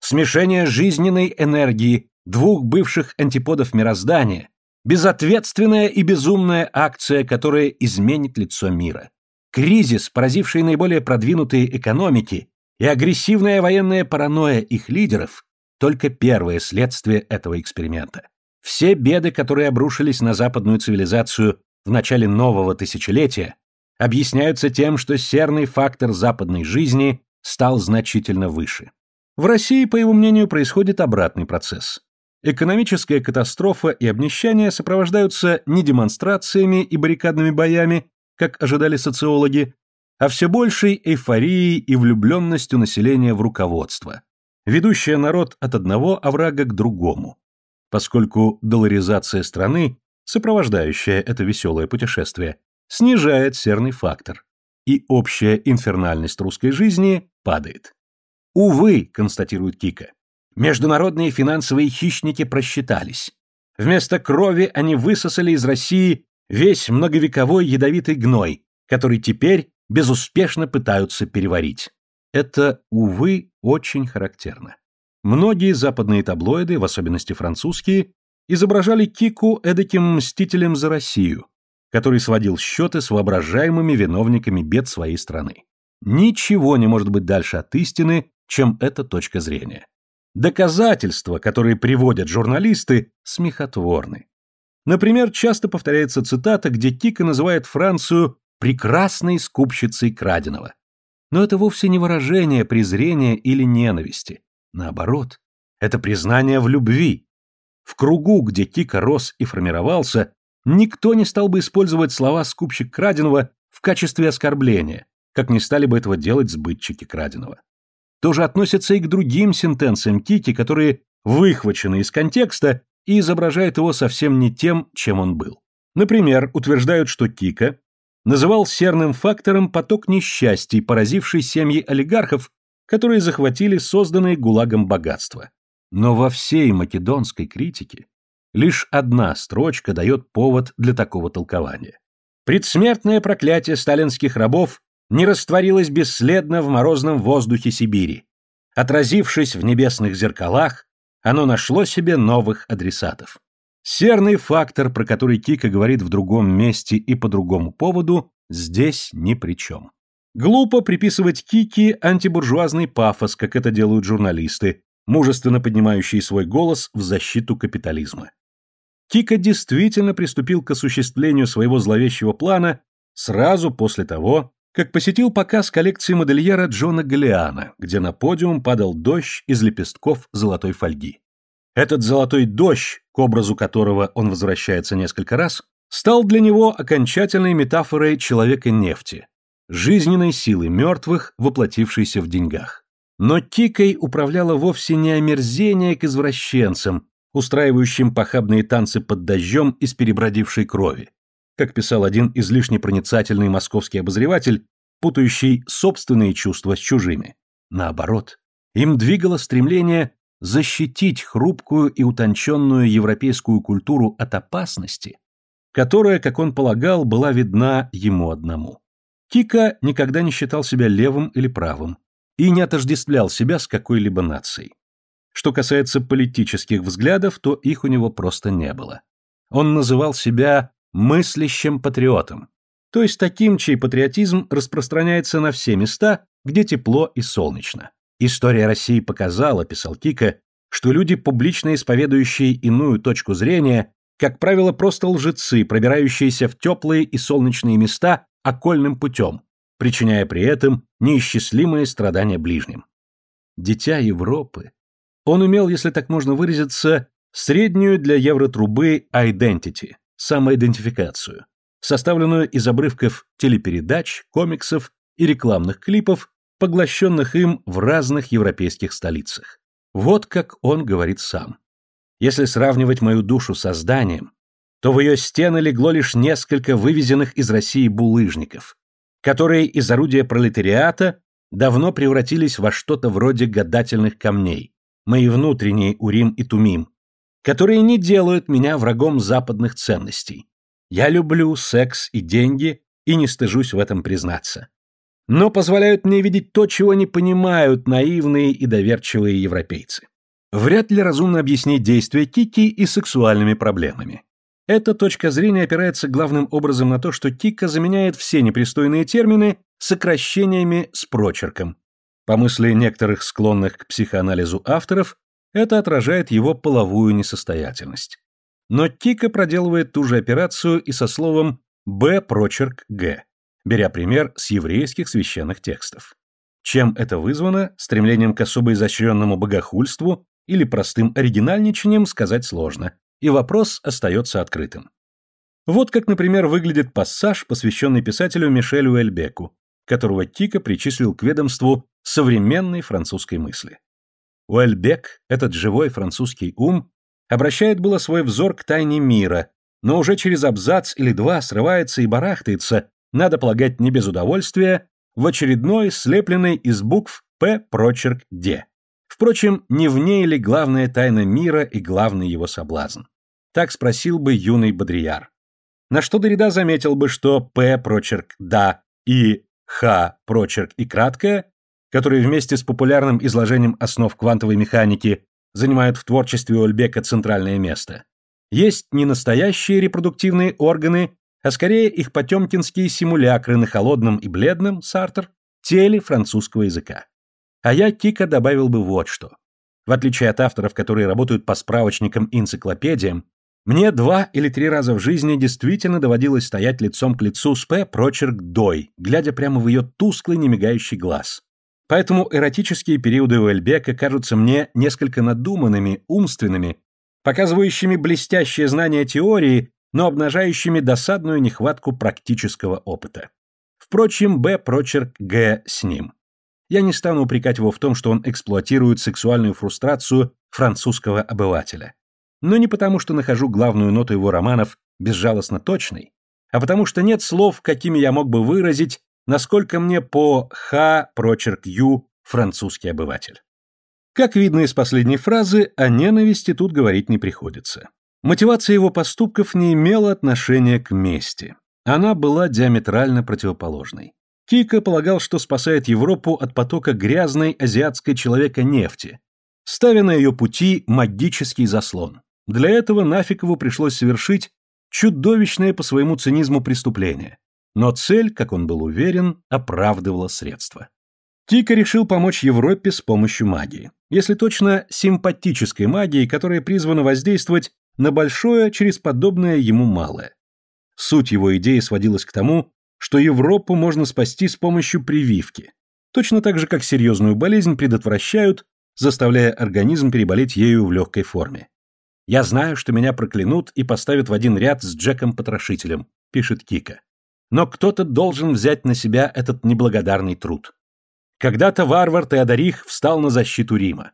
Смешение жизненной энергии двух бывших антиподов мироздания, Безответственная и безумная акция, которая изменит лицо мира. Кризис, поразивший наиболее продвинутые экономики, и агрессивная военная паранойя их лидеров – только первое следствие этого эксперимента. Все беды, которые обрушились на западную цивилизацию в начале нового тысячелетия, объясняются тем, что серный фактор западной жизни стал значительно выше. В России, по его мнению, происходит обратный процесс. Экономическая катастрофа и обнищание сопровождаются не демонстрациями и баррикадными боями, как ожидали социологи, а все большей эйфорией и влюбленностью населения в руководство, ведущее народ от одного оврага к другому. Поскольку долларизация страны, сопровождающая это веселое путешествие, снижает серный фактор, и общая инфернальность русской жизни падает. Увы, констатирует Кика, международные финансовые хищники просчитались. Вместо крови они высосали из России весь многовековой ядовитый гной, который теперь безуспешно пытаются переварить. Это, увы, очень характерно. Многие западные таблоиды, в особенности французские, изображали Кику эдаким мстителем за Россию, который сводил счеты с воображаемыми виновниками бед своей страны. Ничего не может быть дальше от истины, чем эта точка зрения. Доказательства, которые приводят журналисты, смехотворны. Например, часто повторяется цитата, где Кика называет Францию прекрасной скупщицей краденого. Но это вовсе не выражение презрения или ненависти. Наоборот, это признание в любви. В кругу, где Кика рос и формировался, никто не стал бы использовать слова «скупщик краденого» в качестве оскорбления, как не стали бы этого делать сбытчики краденого. То же относится и к другим сентенциям Кики, которые выхвачены из контекста и изображают его совсем не тем, чем он был. Например, утверждают, что Кика называл серным фактором поток несчастий, поразивший семьи олигархов, которые захватили созданные ГУЛАГом богатство. Но во всей македонской критике лишь одна строчка дает повод для такого толкования. Предсмертное проклятие сталинских рабов не растворилось бесследно в морозном воздухе Сибири. Отразившись в небесных зеркалах, оно нашло себе новых адресатов. Серный фактор, про который Кика говорит в другом месте и по другому поводу, здесь ни при чем. Глупо приписывать Кике антибуржуазный пафос, как это делают журналисты, мужественно поднимающие свой голос в защиту капитализма. Кика действительно приступил к осуществлению своего зловещего плана сразу после того, как посетил показ коллекции модельера Джона Галлиана, где на подиум падал дождь из лепестков золотой фольги. Этот золотой дождь, к образу которого он возвращается несколько раз, стал для него окончательной метафорой человека-нефти, жизненной силы мертвых, воплотившейся в деньгах. Но Кикой управляло вовсе не омерзение к извращенцам, устраивающим похабные танцы под дождем из перебродившей крови, как писал один излишне проницательный московский обозреватель, путающий собственные чувства с чужими. Наоборот, им двигало стремление защитить хрупкую и утонченную европейскую культуру от опасности, которая, как он полагал, была видна ему одному. Кика никогда не считал себя левым или правым и не отождествлял себя с какой-либо нацией. Что касается политических взглядов, то их у него просто не было. Он называл себя мыслящим патриотом, то есть таким, чей патриотизм распространяется на все места, где тепло и солнечно. История России показала, писал Кика, что люди, публично исповедующие иную точку зрения, как правило, просто лжецы, пробирающиеся в теплые и солнечные места окольным путем, причиняя при этом неисчислимые страдания ближним. Дитя Европы. Он умел, если так можно выразиться, среднюю для евротрубы identity, самоидентификацию, составленную из обрывков телепередач, комиксов и рекламных клипов, поглощенных им в разных европейских столицах. Вот как он говорит сам. Если сравнивать мою душу со зданием, то в ее стены легло лишь несколько вывезенных из России булыжников, которые из орудия пролетариата давно превратились во что-то вроде гадательных камней, мои внутренние Урим и Тумим, которые не делают меня врагом западных ценностей. Я люблю секс и деньги и не стыжусь в этом признаться но позволяют мне видеть то, чего не понимают наивные и доверчивые европейцы. Вряд ли разумно объяснить действия Кики и сексуальными проблемами. Эта точка зрения опирается главным образом на то, что Кика заменяет все непристойные термины сокращениями с прочерком. По мысли некоторых склонных к психоанализу авторов, это отражает его половую несостоятельность. Но Кика проделывает ту же операцию и со словом «б» прочерк «г», беря пример с еврейских священных текстов. Чем это вызвано, стремлением к особо изощренному богохульству или простым оригинальничанием, сказать сложно, и вопрос остается открытым. Вот как, например, выглядит пассаж, посвященный писателю Мишелю Эльбеку, которого Кика причислил к ведомству современной французской мысли. Уэльбек, этот живой французский ум, обращает было свой взор к тайне мира, но уже через абзац или два срывается и барахтается, надо полагать не без удовольствия, в очередной, слепленный из букв «П» прочерк «Д». Впрочем, не в ней ли главная тайна мира и главный его соблазн? Так спросил бы юный Бодрияр. На что Дорида заметил бы, что «П» прочерк «Да» и «Х» прочерк и краткое, которые вместе с популярным изложением основ квантовой механики занимают в творчестве Ольбека центральное место, есть не настоящие репродуктивные органы, а скорее их потемкинские симулякры на холодном и бледном, Сартер, теле французского языка. А я, Кика, добавил бы вот что. В отличие от авторов, которые работают по справочникам и энциклопедиям, мне два или три раза в жизни действительно доводилось стоять лицом к лицу с П. прочерк Дой, глядя прямо в ее тусклый, немигающий глаз. Поэтому эротические периоды Уэльбека кажутся мне несколько надуманными, умственными, показывающими блестящее знание теории, но обнажающими досадную нехватку практического опыта. Впрочем, Б. прочерк Г. с ним. Я не стану упрекать его в том, что он эксплуатирует сексуальную фрустрацию французского обывателя. Но не потому, что нахожу главную ноту его романов безжалостно точной, а потому что нет слов, какими я мог бы выразить, насколько мне по Х прочерк Ю французский обыватель. Как видно из последней фразы, о ненависти тут говорить не приходится. Мотивация его поступков не имела отношения к мести. Она была диаметрально противоположной. Кика полагал, что спасает Европу от потока грязной азиатской человека нефти, ставя на ее пути магический заслон. Для этого Нафикову пришлось совершить чудовищное по своему цинизму преступление. Но цель, как он был уверен, оправдывала средства. Кика решил помочь Европе с помощью магии. Если точно, симпатической магии, которая призвана воздействовать на большое через подобное ему малое. Суть его идеи сводилась к тому, что Европу можно спасти с помощью прививки, точно так же, как серьезную болезнь предотвращают, заставляя организм переболеть ею в легкой форме. «Я знаю, что меня проклянут и поставят в один ряд с Джеком-потрошителем», — пишет Кика. «Но кто-то должен взять на себя этот неблагодарный труд. Когда-то варвар Теодорих встал на защиту Рима.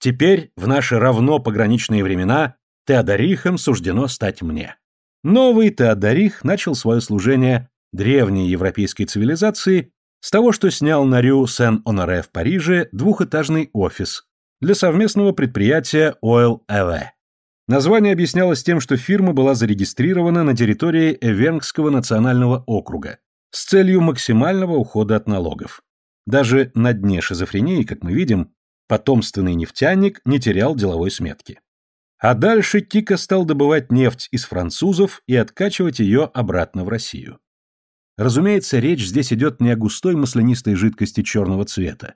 Теперь, в наши равно пограничные времена, Теодорихом суждено стать мне». Новый Теодорих начал свое служение древней европейской цивилизации с того, что снял на Рю Сен-Оноре в Париже двухэтажный офис для совместного предприятия Oil EV. Название объяснялось тем, что фирма была зарегистрирована на территории Эвенгского национального округа с целью максимального ухода от налогов. Даже на дне шизофрении, как мы видим, потомственный нефтяник не терял деловой сметки. А дальше Кика стал добывать нефть из французов и откачивать ее обратно в Россию. Разумеется, речь здесь идет не о густой маслянистой жидкости черного цвета,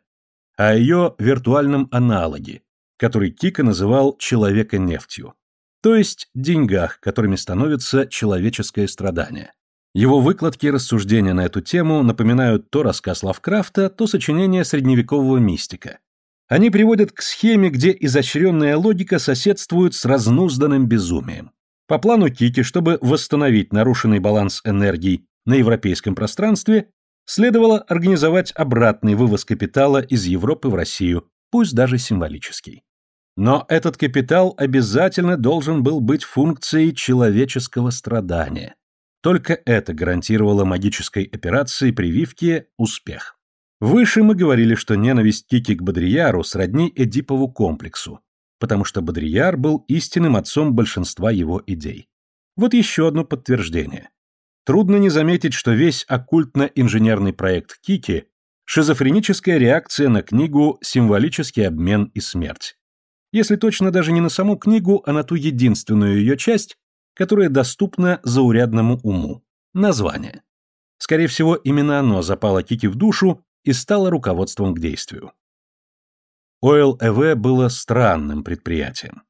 а о ее виртуальном аналоге, который Кика называл человека-нефтью, то есть деньгах, которыми становится человеческое страдание. Его выкладки и рассуждения на эту тему напоминают то рассказ Лавкрафта, то сочинение средневекового мистика. Они приводят к схеме, где изощренная логика соседствует с разнузданным безумием. По плану Кики, чтобы восстановить нарушенный баланс энергий на европейском пространстве следовало организовать обратный вывоз капитала из Европы в Россию, пусть даже символический. Но этот капитал обязательно должен был быть функцией человеческого страдания. Только это гарантировало магической операции прививки успех. Выше мы говорили, что ненависть Кики к Бодрияру сродни Эдипову комплексу, потому что Бодрияр был истинным отцом большинства его идей. Вот еще одно подтверждение. Трудно не заметить, что весь оккультно-инженерный проект Кики – шизофреническая реакция на книгу «Символический обмен и смерть». Если точно даже не на саму книгу, а на ту единственную ее часть, которое доступно заурядному уму. Название. Скорее всего, именно оно запало Кики в душу и стало руководством к действию. ОЛЭВ было странным предприятием.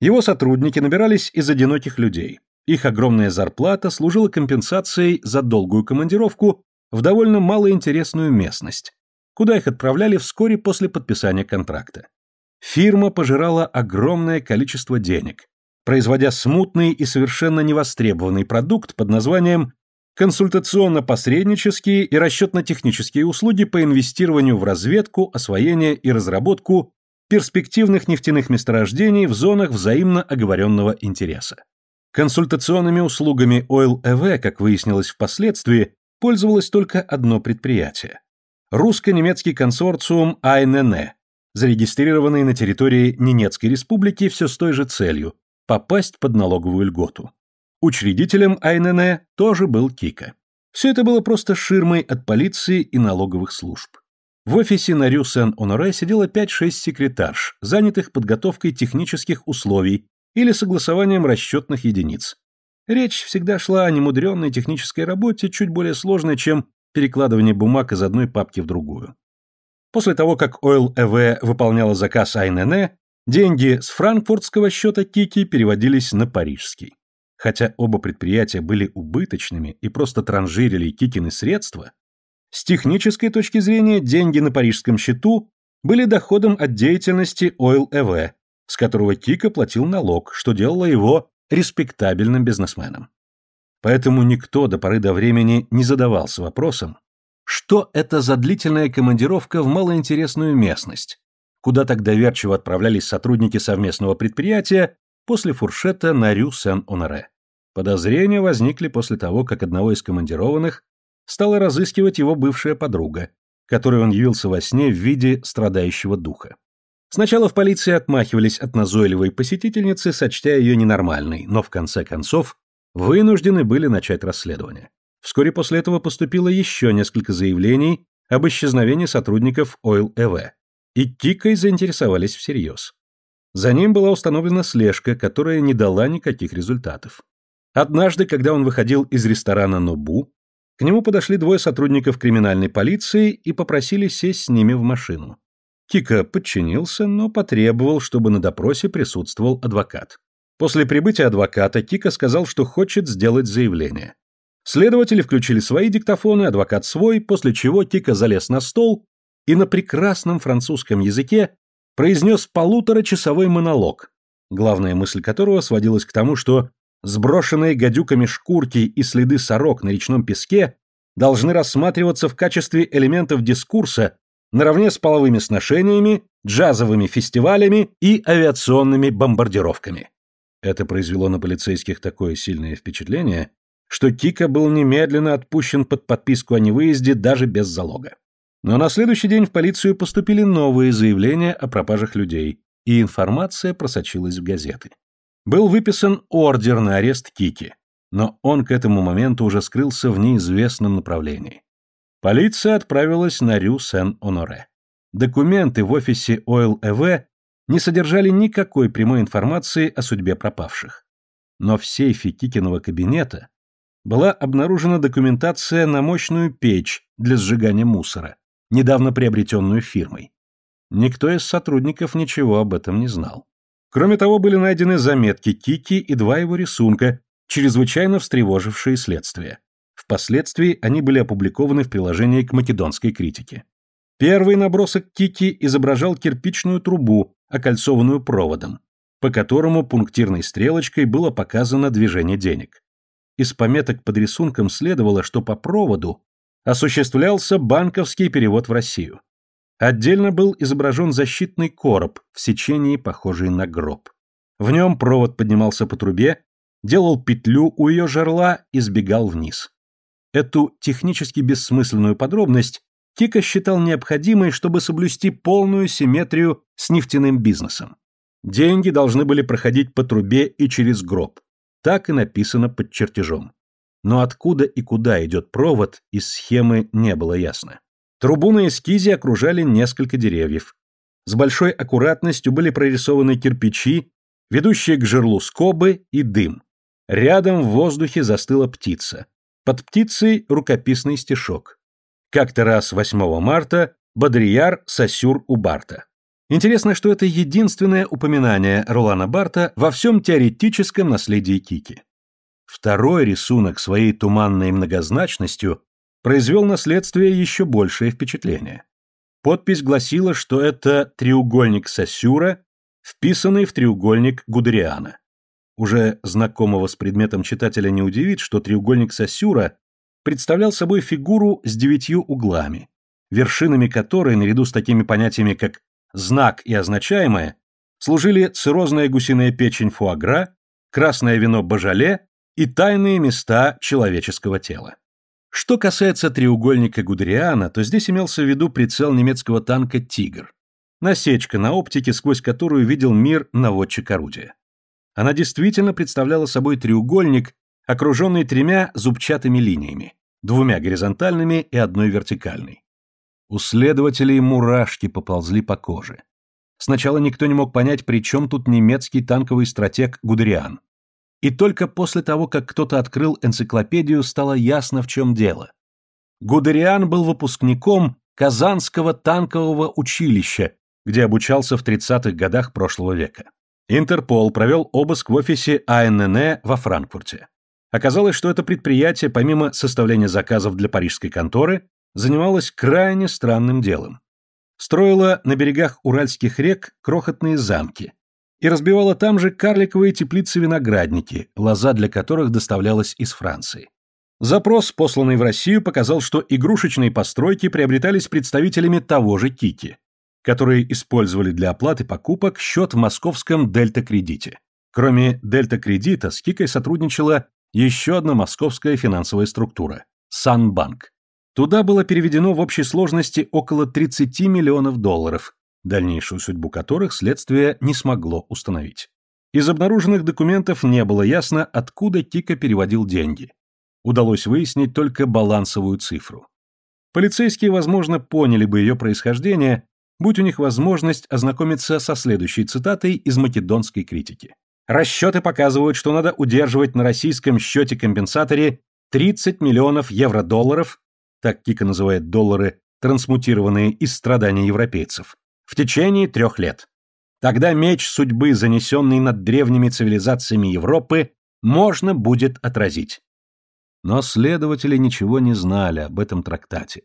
Его сотрудники набирались из одиноких людей. Их огромная зарплата служила компенсацией за долгую командировку в довольно малоинтересную местность, куда их отправляли вскоре после подписания контракта. Фирма пожирала огромное количество денег, производя смутный и совершенно невостребованный продукт под названием консультационно-посреднические и расчетно-технические услуги по инвестированию в разведку, освоение и разработку перспективных нефтяных месторождений в зонах взаимно оговоренного интереса. Консультационными услугами Oil EV, как выяснилось впоследствии, пользовалось только одно предприятие. Русско-немецкий консорциум АНН, зарегистрированный на территории Ненецкой республики все с той же целью – попасть под налоговую льготу. Учредителем АНН тоже был Кика. Все это было просто ширмой от полиции и налоговых служб. В офисе на Рю Сен-Оноре сидело 5-6 секретарш, занятых подготовкой технических условий или согласованием расчетных единиц. Речь всегда шла о немудренной технической работе, чуть более сложной, чем перекладывание бумаг из одной папки в другую. После того, как Oil EV выполняла заказ АНН, деньги с франкфуртского счета Кики переводились на парижский. Хотя оба предприятия были убыточными и просто транжирили Кикины средства, с технической точки зрения деньги на парижском счету были доходом от деятельности Oil EV, с которого Кика платил налог, что делало его респектабельным бизнесменом. Поэтому никто до поры до времени не задавался вопросом, что это за длительная командировка в малоинтересную местность, куда так доверчиво отправлялись сотрудники совместного предприятия после фуршета на Рю Сен-Оноре. Подозрения возникли после того, как одного из командированных стала разыскивать его бывшая подруга, которой он явился во сне в виде страдающего духа. Сначала в полиции отмахивались от назойливой посетительницы, сочтя ее ненормальной, но в конце концов вынуждены были начать расследование. Вскоре после этого поступило еще несколько заявлений об исчезновении сотрудников EV, и Кикой заинтересовались всерьез. За ним была установлена слежка, которая не дала никаких результатов. Однажды, когда он выходил из ресторана Нобу, к нему подошли двое сотрудников криминальной полиции и попросили сесть с ними в машину. Кика подчинился, но потребовал, чтобы на допросе присутствовал адвокат. После прибытия адвоката Кика сказал, что хочет сделать заявление. Следователи включили свои диктофоны, адвокат свой, после чего Кика залез на стол и на прекрасном французском языке произнес полуторачасовой монолог, главная мысль которого сводилась к тому, что сброшенные гадюками шкурки и следы сорок на речном песке должны рассматриваться в качестве элементов дискурса наравне с половыми сношениями, джазовыми фестивалями и авиационными бомбардировками. Это произвело на полицейских такое сильное впечатление, что Кика был немедленно отпущен под подписку о невыезде даже без залога. Но на следующий день в полицию поступили новые заявления о пропажах людей, и информация просочилась в газеты. Был выписан ордер на арест Кики, но он к этому моменту уже скрылся в неизвестном направлении. Полиция отправилась на Рю Сен-Оноре. Документы в офисе EV не содержали никакой прямой информации о судьбе пропавших. Но в сейфе Кикиного кабинета была обнаружена документация на мощную печь для сжигания мусора, недавно приобретенную фирмой. Никто из сотрудников ничего об этом не знал. Кроме того, были найдены заметки Кики и два его рисунка, чрезвычайно встревожившие следствие. Впоследствии они были опубликованы в приложении к македонской критике. Первый набросок Кики изображал кирпичную трубу, окольцованную проводом, по которому пунктирной стрелочкой было показано движение денег. Из пометок под рисунком следовало, что по проводу осуществлялся банковский перевод в Россию. Отдельно был изображен защитный короб в сечении, похожий на гроб. В нем провод поднимался по трубе, делал петлю у ее жерла и сбегал вниз. Эту технически бессмысленную подробность Кика считал необходимой, чтобы соблюсти полную симметрию с нефтяным бизнесом. Деньги должны были проходить по трубе и через гроб. Так и написано под чертежом. Но откуда и куда идет провод, из схемы не было ясно. Трубу на эскизе окружали несколько деревьев. С большой аккуратностью были прорисованы кирпичи, ведущие к жерлу скобы и дым. Рядом в воздухе застыла птица. Под птицей рукописный стишок. Как-то раз 8 марта Бодрияр Сосюр у Барта. Интересно, что это единственное упоминание Ролана Барта во всем теоретическом наследии Кики. Второй рисунок своей туманной многозначностью произвел на следствие еще большее впечатление. Подпись гласила, что это треугольник Сосюра, вписанный в треугольник Гудериана. Уже знакомого с предметом читателя не удивит, что треугольник Сосюра представлял собой фигуру с девятью углами, вершинами которой, наряду с такими понятиями, как знак и означаемое, служили циррозная гусиная печень фуагра, красное вино бажале и тайные места человеческого тела. Что касается треугольника Гудериана, то здесь имелся в виду прицел немецкого танка «Тигр», насечка на оптике, сквозь которую видел мир наводчик орудия. Она действительно представляла собой треугольник, окруженный тремя зубчатыми линиями, двумя горизонтальными и одной вертикальной. У следователей мурашки поползли по коже. Сначала никто не мог понять, при чем тут немецкий танковый стратег Гудериан. И только после того, как кто-то открыл энциклопедию, стало ясно, в чем дело. Гудериан был выпускником Казанского танкового училища, где обучался в 30-х годах прошлого века. Интерпол провел обыск в офисе АНН во Франкфурте. Оказалось, что это предприятие, помимо составления заказов для парижской конторы, занималась крайне странным делом. Строила на берегах уральских рек крохотные замки и разбивала там же карликовые теплицы-виноградники, лоза для которых доставлялась из Франции. Запрос, посланный в Россию, показал, что игрушечные постройки приобретались представителями того же Кики, которые использовали для оплаты покупок счет в московском Дельта-кредите. Кроме Дельта-кредита с Кикой сотрудничала еще одна московская финансовая структура – Санбанк. Туда было переведено в общей сложности около 30 миллионов долларов, дальнейшую судьбу которых следствие не смогло установить. Из обнаруженных документов не было ясно, откуда Кика переводил деньги. Удалось выяснить только балансовую цифру. Полицейские, возможно, поняли бы ее происхождение, будь у них возможность ознакомиться со следующей цитатой из македонской критики. Расчеты показывают, что надо удерживать на российском счете-компенсаторе 30 миллионов евро-долларов так Кика называет доллары, трансмутированные из страданий европейцев, в течение трех лет. Тогда меч судьбы, занесенный над древними цивилизациями Европы, можно будет отразить. Но следователи ничего не знали об этом трактате.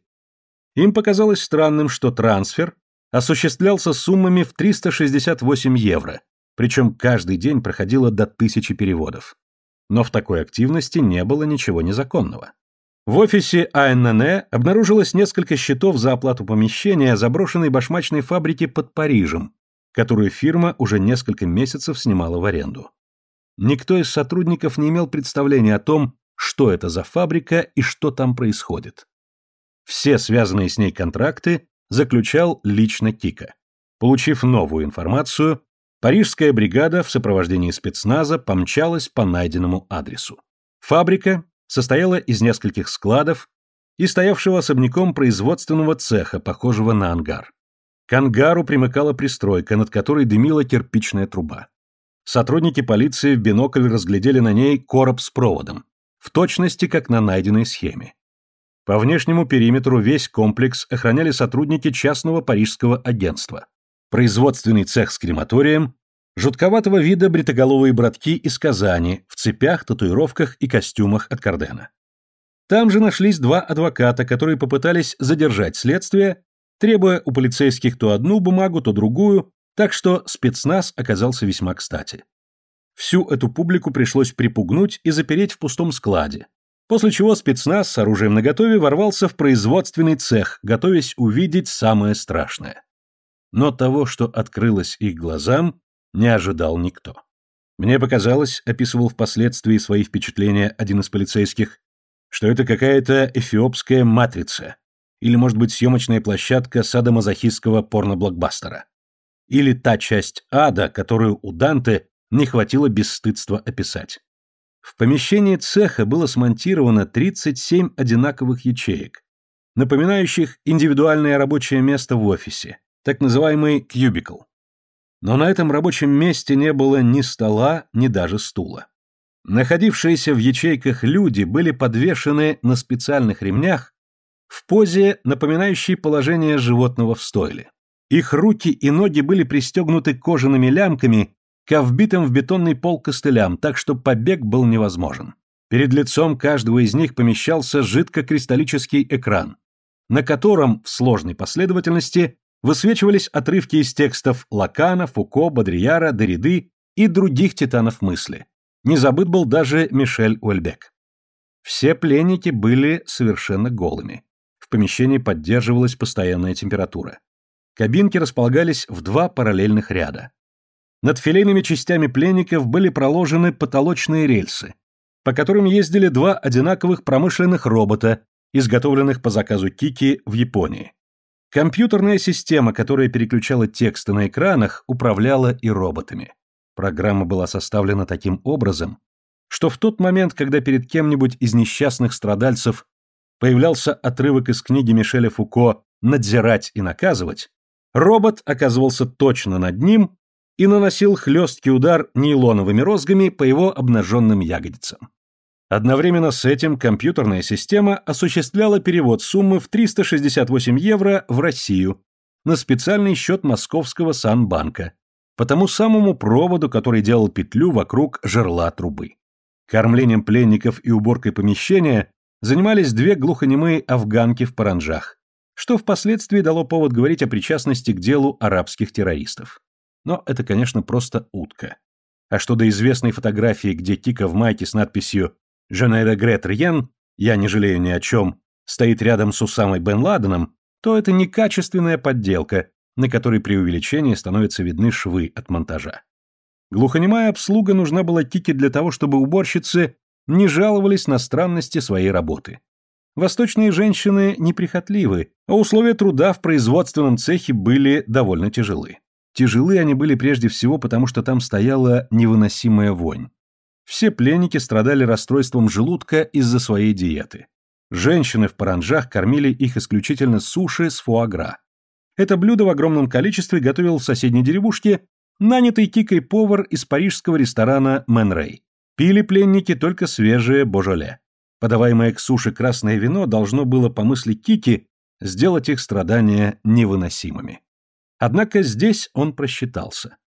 Им показалось странным, что трансфер осуществлялся суммами в 368 евро, причем каждый день проходило до тысячи переводов. Но в такой активности не было ничего незаконного. В офисе АНН обнаружилось несколько счетов за оплату помещения заброшенной башмачной фабрики под Парижем, которую фирма уже несколько месяцев снимала в аренду. Никто из сотрудников не имел представления о том, что это за фабрика и что там происходит. Все связанные с ней контракты заключал лично Кика. Получив новую информацию, парижская бригада в сопровождении спецназа помчалась по найденному адресу. Фабрика, состояла из нескольких складов и стоявшего особняком производственного цеха, похожего на ангар. К ангару примыкала пристройка, над которой дымила кирпичная труба. Сотрудники полиции в бинокль разглядели на ней короб с проводом, в точности как на найденной схеме. По внешнему периметру весь комплекс охраняли сотрудники частного парижского агентства. Производственный цех с крематорием, Жутковатого вида бритоголовые братки из Казани в цепях, татуировках и костюмах от Кардена. Там же нашлись два адвоката, которые попытались задержать следствие, требуя у полицейских то одну бумагу, то другую, так что спецназ оказался весьма кстати. Всю эту публику пришлось припугнуть и запереть в пустом складе, после чего спецназ с оружием наготове ворвался в производственный цех, готовясь увидеть самое страшное. Но того, что открылось их глазам, не ожидал никто. Мне показалось, описывал впоследствии свои впечатления один из полицейских, что это какая-то эфиопская матрица, или, может быть, съемочная площадка садомазохистского порно-блокбастера. Или та часть ада, которую у Данте не хватило бесстыдства описать. В помещении цеха было смонтировано 37 одинаковых ячеек, напоминающих индивидуальное рабочее место в офисе, так называемый кьюбикл. Но на этом рабочем месте не было ни стола, ни даже стула. Находившиеся в ячейках люди были подвешены на специальных ремнях в позе, напоминающей положение животного в стойле. Их руки и ноги были пристегнуты кожаными лямками к вбитым в бетонный пол костылям, так что побег был невозможен. Перед лицом каждого из них помещался жидкокристаллический экран, на котором в сложной последовательности высвечивались отрывки из текстов Лакана, Фуко, Бодрияра, Дориды и других титанов мысли. Не забыт был даже Мишель Уэльбек. Все пленники были совершенно голыми. В помещении поддерживалась постоянная температура. Кабинки располагались в два параллельных ряда. Над филейными частями пленников были проложены потолочные рельсы, по которым ездили два одинаковых промышленных робота, изготовленных по заказу Кики в Японии. Компьютерная система, которая переключала тексты на экранах, управляла и роботами. Программа была составлена таким образом, что в тот момент, когда перед кем-нибудь из несчастных страдальцев появлялся отрывок из книги Мишеля Фуко «Надзирать и наказывать», робот оказывался точно над ним и наносил хлесткий удар нейлоновыми розгами по его обнаженным ягодицам. Одновременно с этим компьютерная система осуществляла перевод суммы в 368 евро в Россию на специальный счет московского Санбанка, по тому самому проводу, который делал петлю вокруг жерла трубы. Кормлением пленников и уборкой помещения занимались две глухонемые афганки в паранжах, что впоследствии дало повод говорить о причастности к делу арабских террористов. Но это, конечно, просто утка. А что до известной фотографии, где Кика в майке с надписью «Je ne regrette rien» «Я не жалею ни о чем» стоит рядом с Усамой бен Ладеном, то это некачественная подделка, на которой при увеличении становятся видны швы от монтажа. Глухонемая обслуга нужна была Кике для того, чтобы уборщицы не жаловались на странности своей работы. Восточные женщины неприхотливы, а условия труда в производственном цехе были довольно тяжелы. Тяжелы они были прежде всего потому, что там стояла невыносимая вонь. Все пленники страдали расстройством желудка из-за своей диеты. Женщины в паранжах кормили их исключительно суши с фуагра. Это блюдо в огромном количестве готовил в соседней деревушке нанятый Кикой повар из парижского ресторана Менрей. Пили пленники только свежее божоле. Подаваемое к суше красное вино должно было, по мысли Кики, сделать их страдания невыносимыми. Однако здесь он просчитался.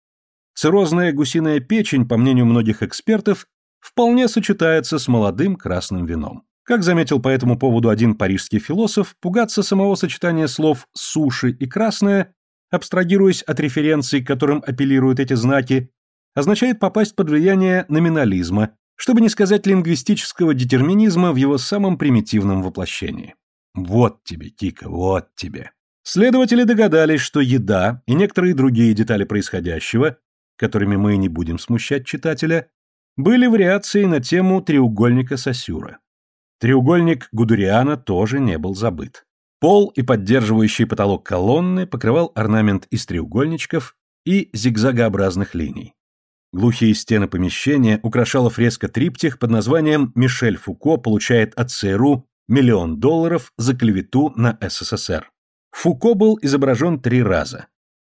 Циррозная гусиная печень, по мнению многих экспертов, вполне сочетается с молодым красным вином. Как заметил по этому поводу один парижский философ, пугаться самого сочетания слов «суши» и «красное», абстрагируясь от референций, к которым апеллируют эти знаки, означает попасть под влияние номинализма, чтобы не сказать лингвистического детерминизма в его самом примитивном воплощении. Вот тебе, Кика, вот тебе. Следователи догадались, что еда и некоторые другие детали происходящего, которыми мы не будем смущать читателя, были вариацией на тему треугольника Сосюра. Треугольник Гудериана тоже не был забыт. Пол и поддерживающий потолок колонны покрывал орнамент из треугольничков и зигзагообразных линий. Глухие стены помещения украшала фреска-триптих под названием «Мишель Фуко получает от ЦРУ миллион долларов за клевету на СССР». Фуко был изображен три раза.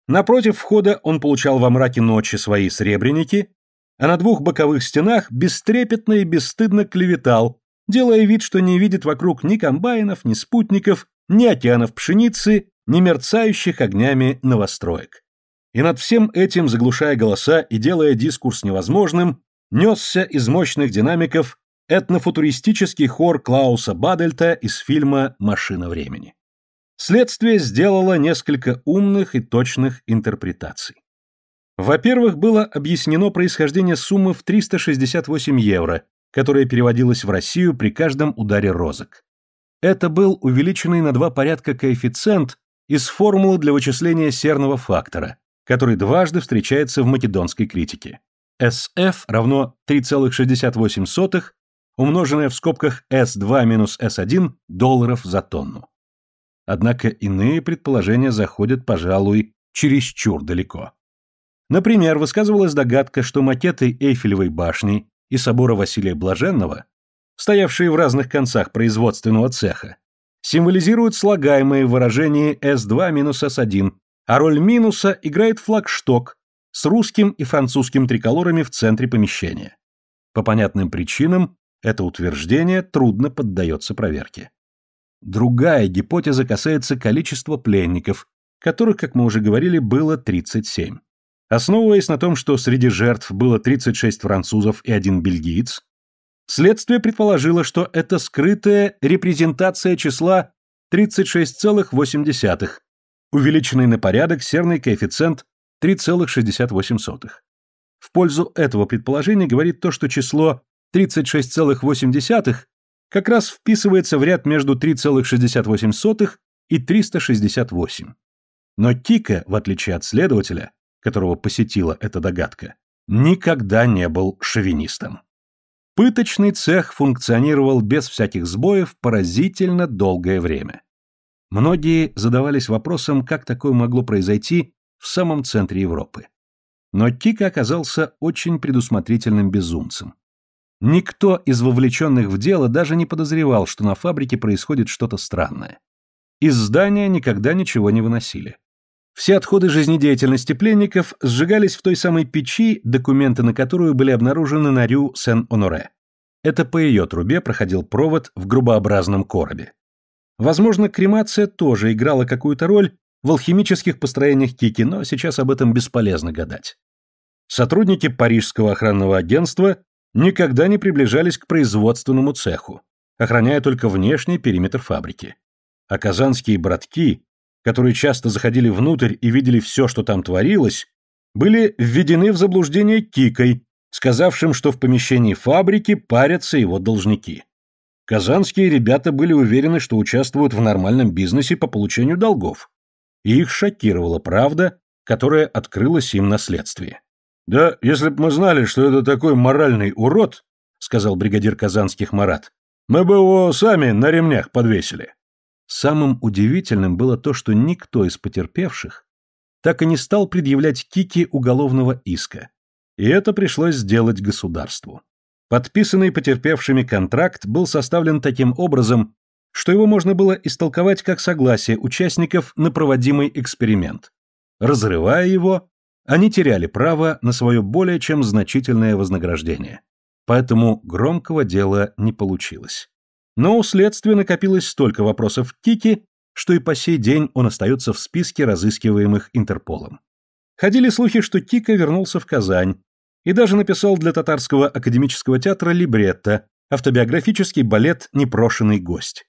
Напротив входа он получал во мраке ночи свои сребреники, а на двух боковых стенах бестрепетно и бесстыдно клеветал, делая вид, что не видит вокруг ни комбайнов, ни спутников, ни океанов пшеницы, ни мерцающих огнями новостроек. И над всем этим, заглушая голоса и делая дискурс невозможным, несся из мощных динамиков этнофутуристический хор Клауса Бадельта из фильма «Машина времени». Следствие сделало несколько умных и точных интерпретаций. Во-первых, было объяснено происхождение суммы в 368 евро, которая переводилась в Россию при каждом ударе розок. Это был увеличенный на два порядка коэффициент из формулы для вычисления серного фактора, который дважды встречается в македонской критике. SF равно 3,68 умноженное в скобках S2 минус S1 долларов за тонну. Однако иные предположения заходят, пожалуй, чересчур далеко. Например, высказывалась догадка, что макеты Эйфелевой башни и собора Василия Блаженного, стоявшие в разных концах производственного цеха, символизируют слагаемые в выражении S2-S1, а роль минуса играет флагшток с русским и французским триколорами в центре помещения. По понятным причинам это утверждение трудно поддается проверке. Другая гипотеза касается количества пленников, которых, как мы уже говорили, было 37. Основываясь на том, что среди жертв было 36 французов и один бельгиец, следствие предположило, что это скрытая репрезентация числа 36,8, увеличенный на порядок серный коэффициент 3,68. В пользу этого предположения говорит то, что число 36,8 как раз вписывается в ряд между 3,68 и 368. Но Кика, в отличие от следователя, которого посетила эта догадка, никогда не был шовинистом. Пыточный цех функционировал без всяких сбоев поразительно долгое время. Многие задавались вопросом, как такое могло произойти в самом центре Европы. Но Кика оказался очень предусмотрительным безумцем. Никто из вовлеченных в дело даже не подозревал, что на фабрике происходит что-то странное. Из здания никогда ничего не выносили. Все отходы жизнедеятельности пленников сжигались в той самой печи, документы на которую были обнаружены на Рю Сен-Оноре. Это по ее трубе проходил провод в грубообразном коробе. Возможно, кремация тоже играла какую-то роль в алхимических построениях Кики, но сейчас об этом бесполезно гадать. Сотрудники Парижского охранного агентства никогда не приближались к производственному цеху, охраняя только внешний периметр фабрики. А казанские братки, которые часто заходили внутрь и видели все, что там творилось, были введены в заблуждение Кикой, сказавшим, что в помещении фабрики парятся его должники. Казанские ребята были уверены, что участвуют в нормальном бизнесе по получению долгов. И их шокировала правда, которая открылась им на следствии. «Да, если бы мы знали, что это такой моральный урод», — сказал бригадир казанских Марат, «мы бы его сами на ремнях подвесили». Самым удивительным было то, что никто из потерпевших так и не стал предъявлять Кике уголовного иска, и это пришлось сделать государству. Подписанный потерпевшими контракт был составлен таким образом, что его можно было истолковать как согласие участников на проводимый эксперимент. Разрывая его, они теряли право на свое более чем значительное вознаграждение. Поэтому громкого дела не получилось. Но у следствия накопилось столько вопросов к Кике, что и по сей день он остается в списке разыскиваемых Интерполом. Ходили слухи, что Кика вернулся в Казань и даже написал для Татарского академического театра либретто, автобиографический балет «Непрошенный гость».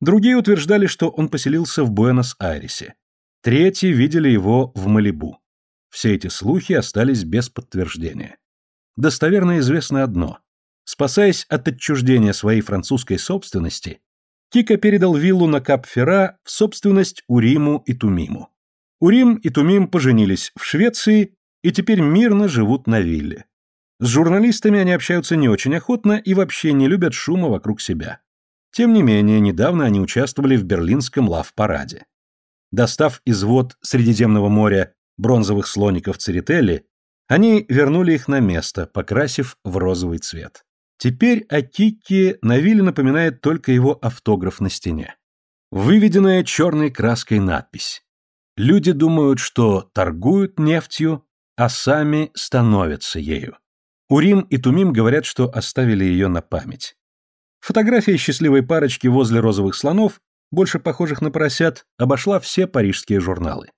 Другие утверждали, что он поселился в Буэнос-Айресе. Третьи видели его в Малибу. Все эти слухи остались без подтверждения. Достоверно известно одно. Спасаясь от отчуждения своей французской собственности, Кика передал виллу на Кап-Фера в собственность Уриму и Тумиму. Урим и Тумим поженились в Швеции и теперь мирно живут на вилле. С журналистами они общаются не очень охотно и вообще не любят шума вокруг себя. Тем не менее, недавно они участвовали в берлинском лав-параде. Достав из вод Средиземного моря бронзовых слоников Церетели, они вернули их на место, покрасив в розовый цвет. Теперь о Кикке на вилле напоминает только его автограф на стене. Выведенная черной краской надпись. Люди думают, что торгуют нефтью, а сами становятся ею. Урим и Тумим говорят, что оставили ее на память. Фотография счастливой парочки возле розовых слонов, больше похожих на поросят, обошла все парижские журналы.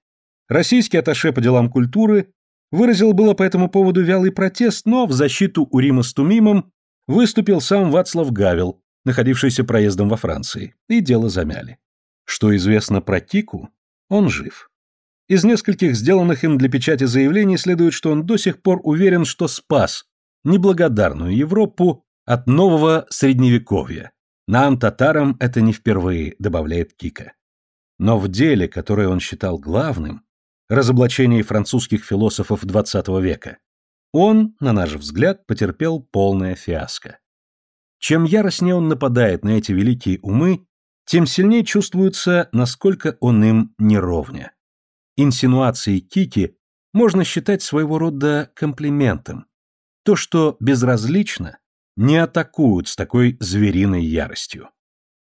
Российский атташе по делам культуры выразил было по этому поводу вялый протест, но в защиту Урима с Тумимом выступил сам Вацлав Гавел, находившийся проездом во Франции, и дело замяли. Что известно про Кику, он жив. Из нескольких сделанных им для печати заявлений следует, что он до сих пор уверен, что спас неблагодарную Европу от нового средневековья. Нам, татарам, это не впервые, добавляет Кика. Но в деле, которое он считал главным, разоблачении французских философов XX века, он, на наш взгляд, потерпел полное фиаско. Чем яростнее он нападает на эти великие умы, тем сильнее чувствуется, насколько он им неровня. Инсинуации Кики можно считать своего рода комплиментом. То, что безразлично, не атакуют с такой звериной яростью.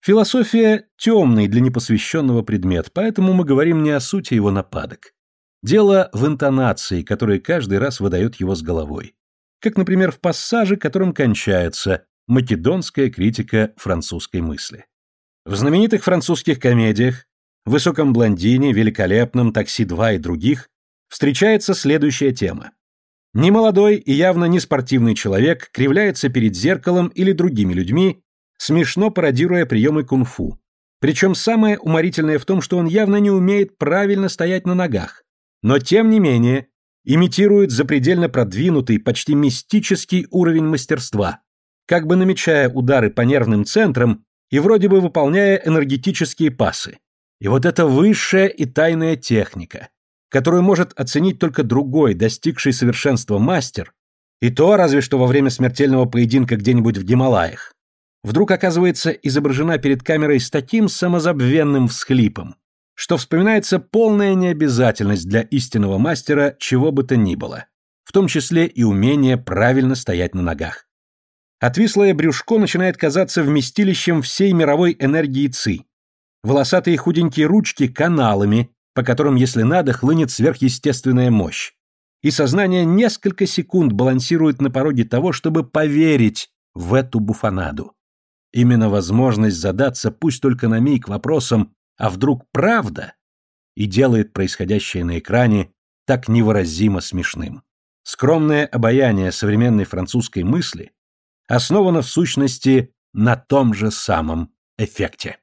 Философия – темный для непосвященного предмет, поэтому мы говорим не о сути его нападок. Дело в интонации, которая каждый раз выдает его с головой. как, например, в пассаже, которым кончается македонская критика французской мысли. В знаменитых французских комедиях «Высоком блондине», «Великолепном», «Такси-2» и других встречается следующая тема. Немолодой и явно не спортивный человек кривляется перед зеркалом или другими людьми, смешно пародируя приемы кунг-фу. Причем самое уморительное в том, что он явно не умеет правильно стоять на ногах, но тем не менее имитирует запредельно продвинутый, почти мистический уровень мастерства, как бы намечая удары по нервным центрам и вроде бы выполняя энергетические пасы. И вот эта высшая и тайная техника, которую может оценить только другой, достигший совершенства мастер, и то разве что во время смертельного поединка где-нибудь в Гималаях, вдруг оказывается изображена перед камерой с таким самозабвенным всхлипом, что вспоминается полная необязательность для истинного мастера чего бы то ни было, в том числе и умение правильно стоять на ногах. Отвислое брюшко начинает казаться вместилищем всей мировой энергии ЦИ. Волосатые худенькие ручки – каналами, по которым, если надо, хлынет сверхъестественная мощь. И сознание несколько секунд балансирует на пороге того, чтобы поверить в эту буфанаду. Именно возможность задаться, пусть только на миг, вопросом «а вдруг правда?» и делает происходящее на экране так невыразимо смешным. Скромное обаяние современной французской мысли основано в сущности на том же самом эффекте.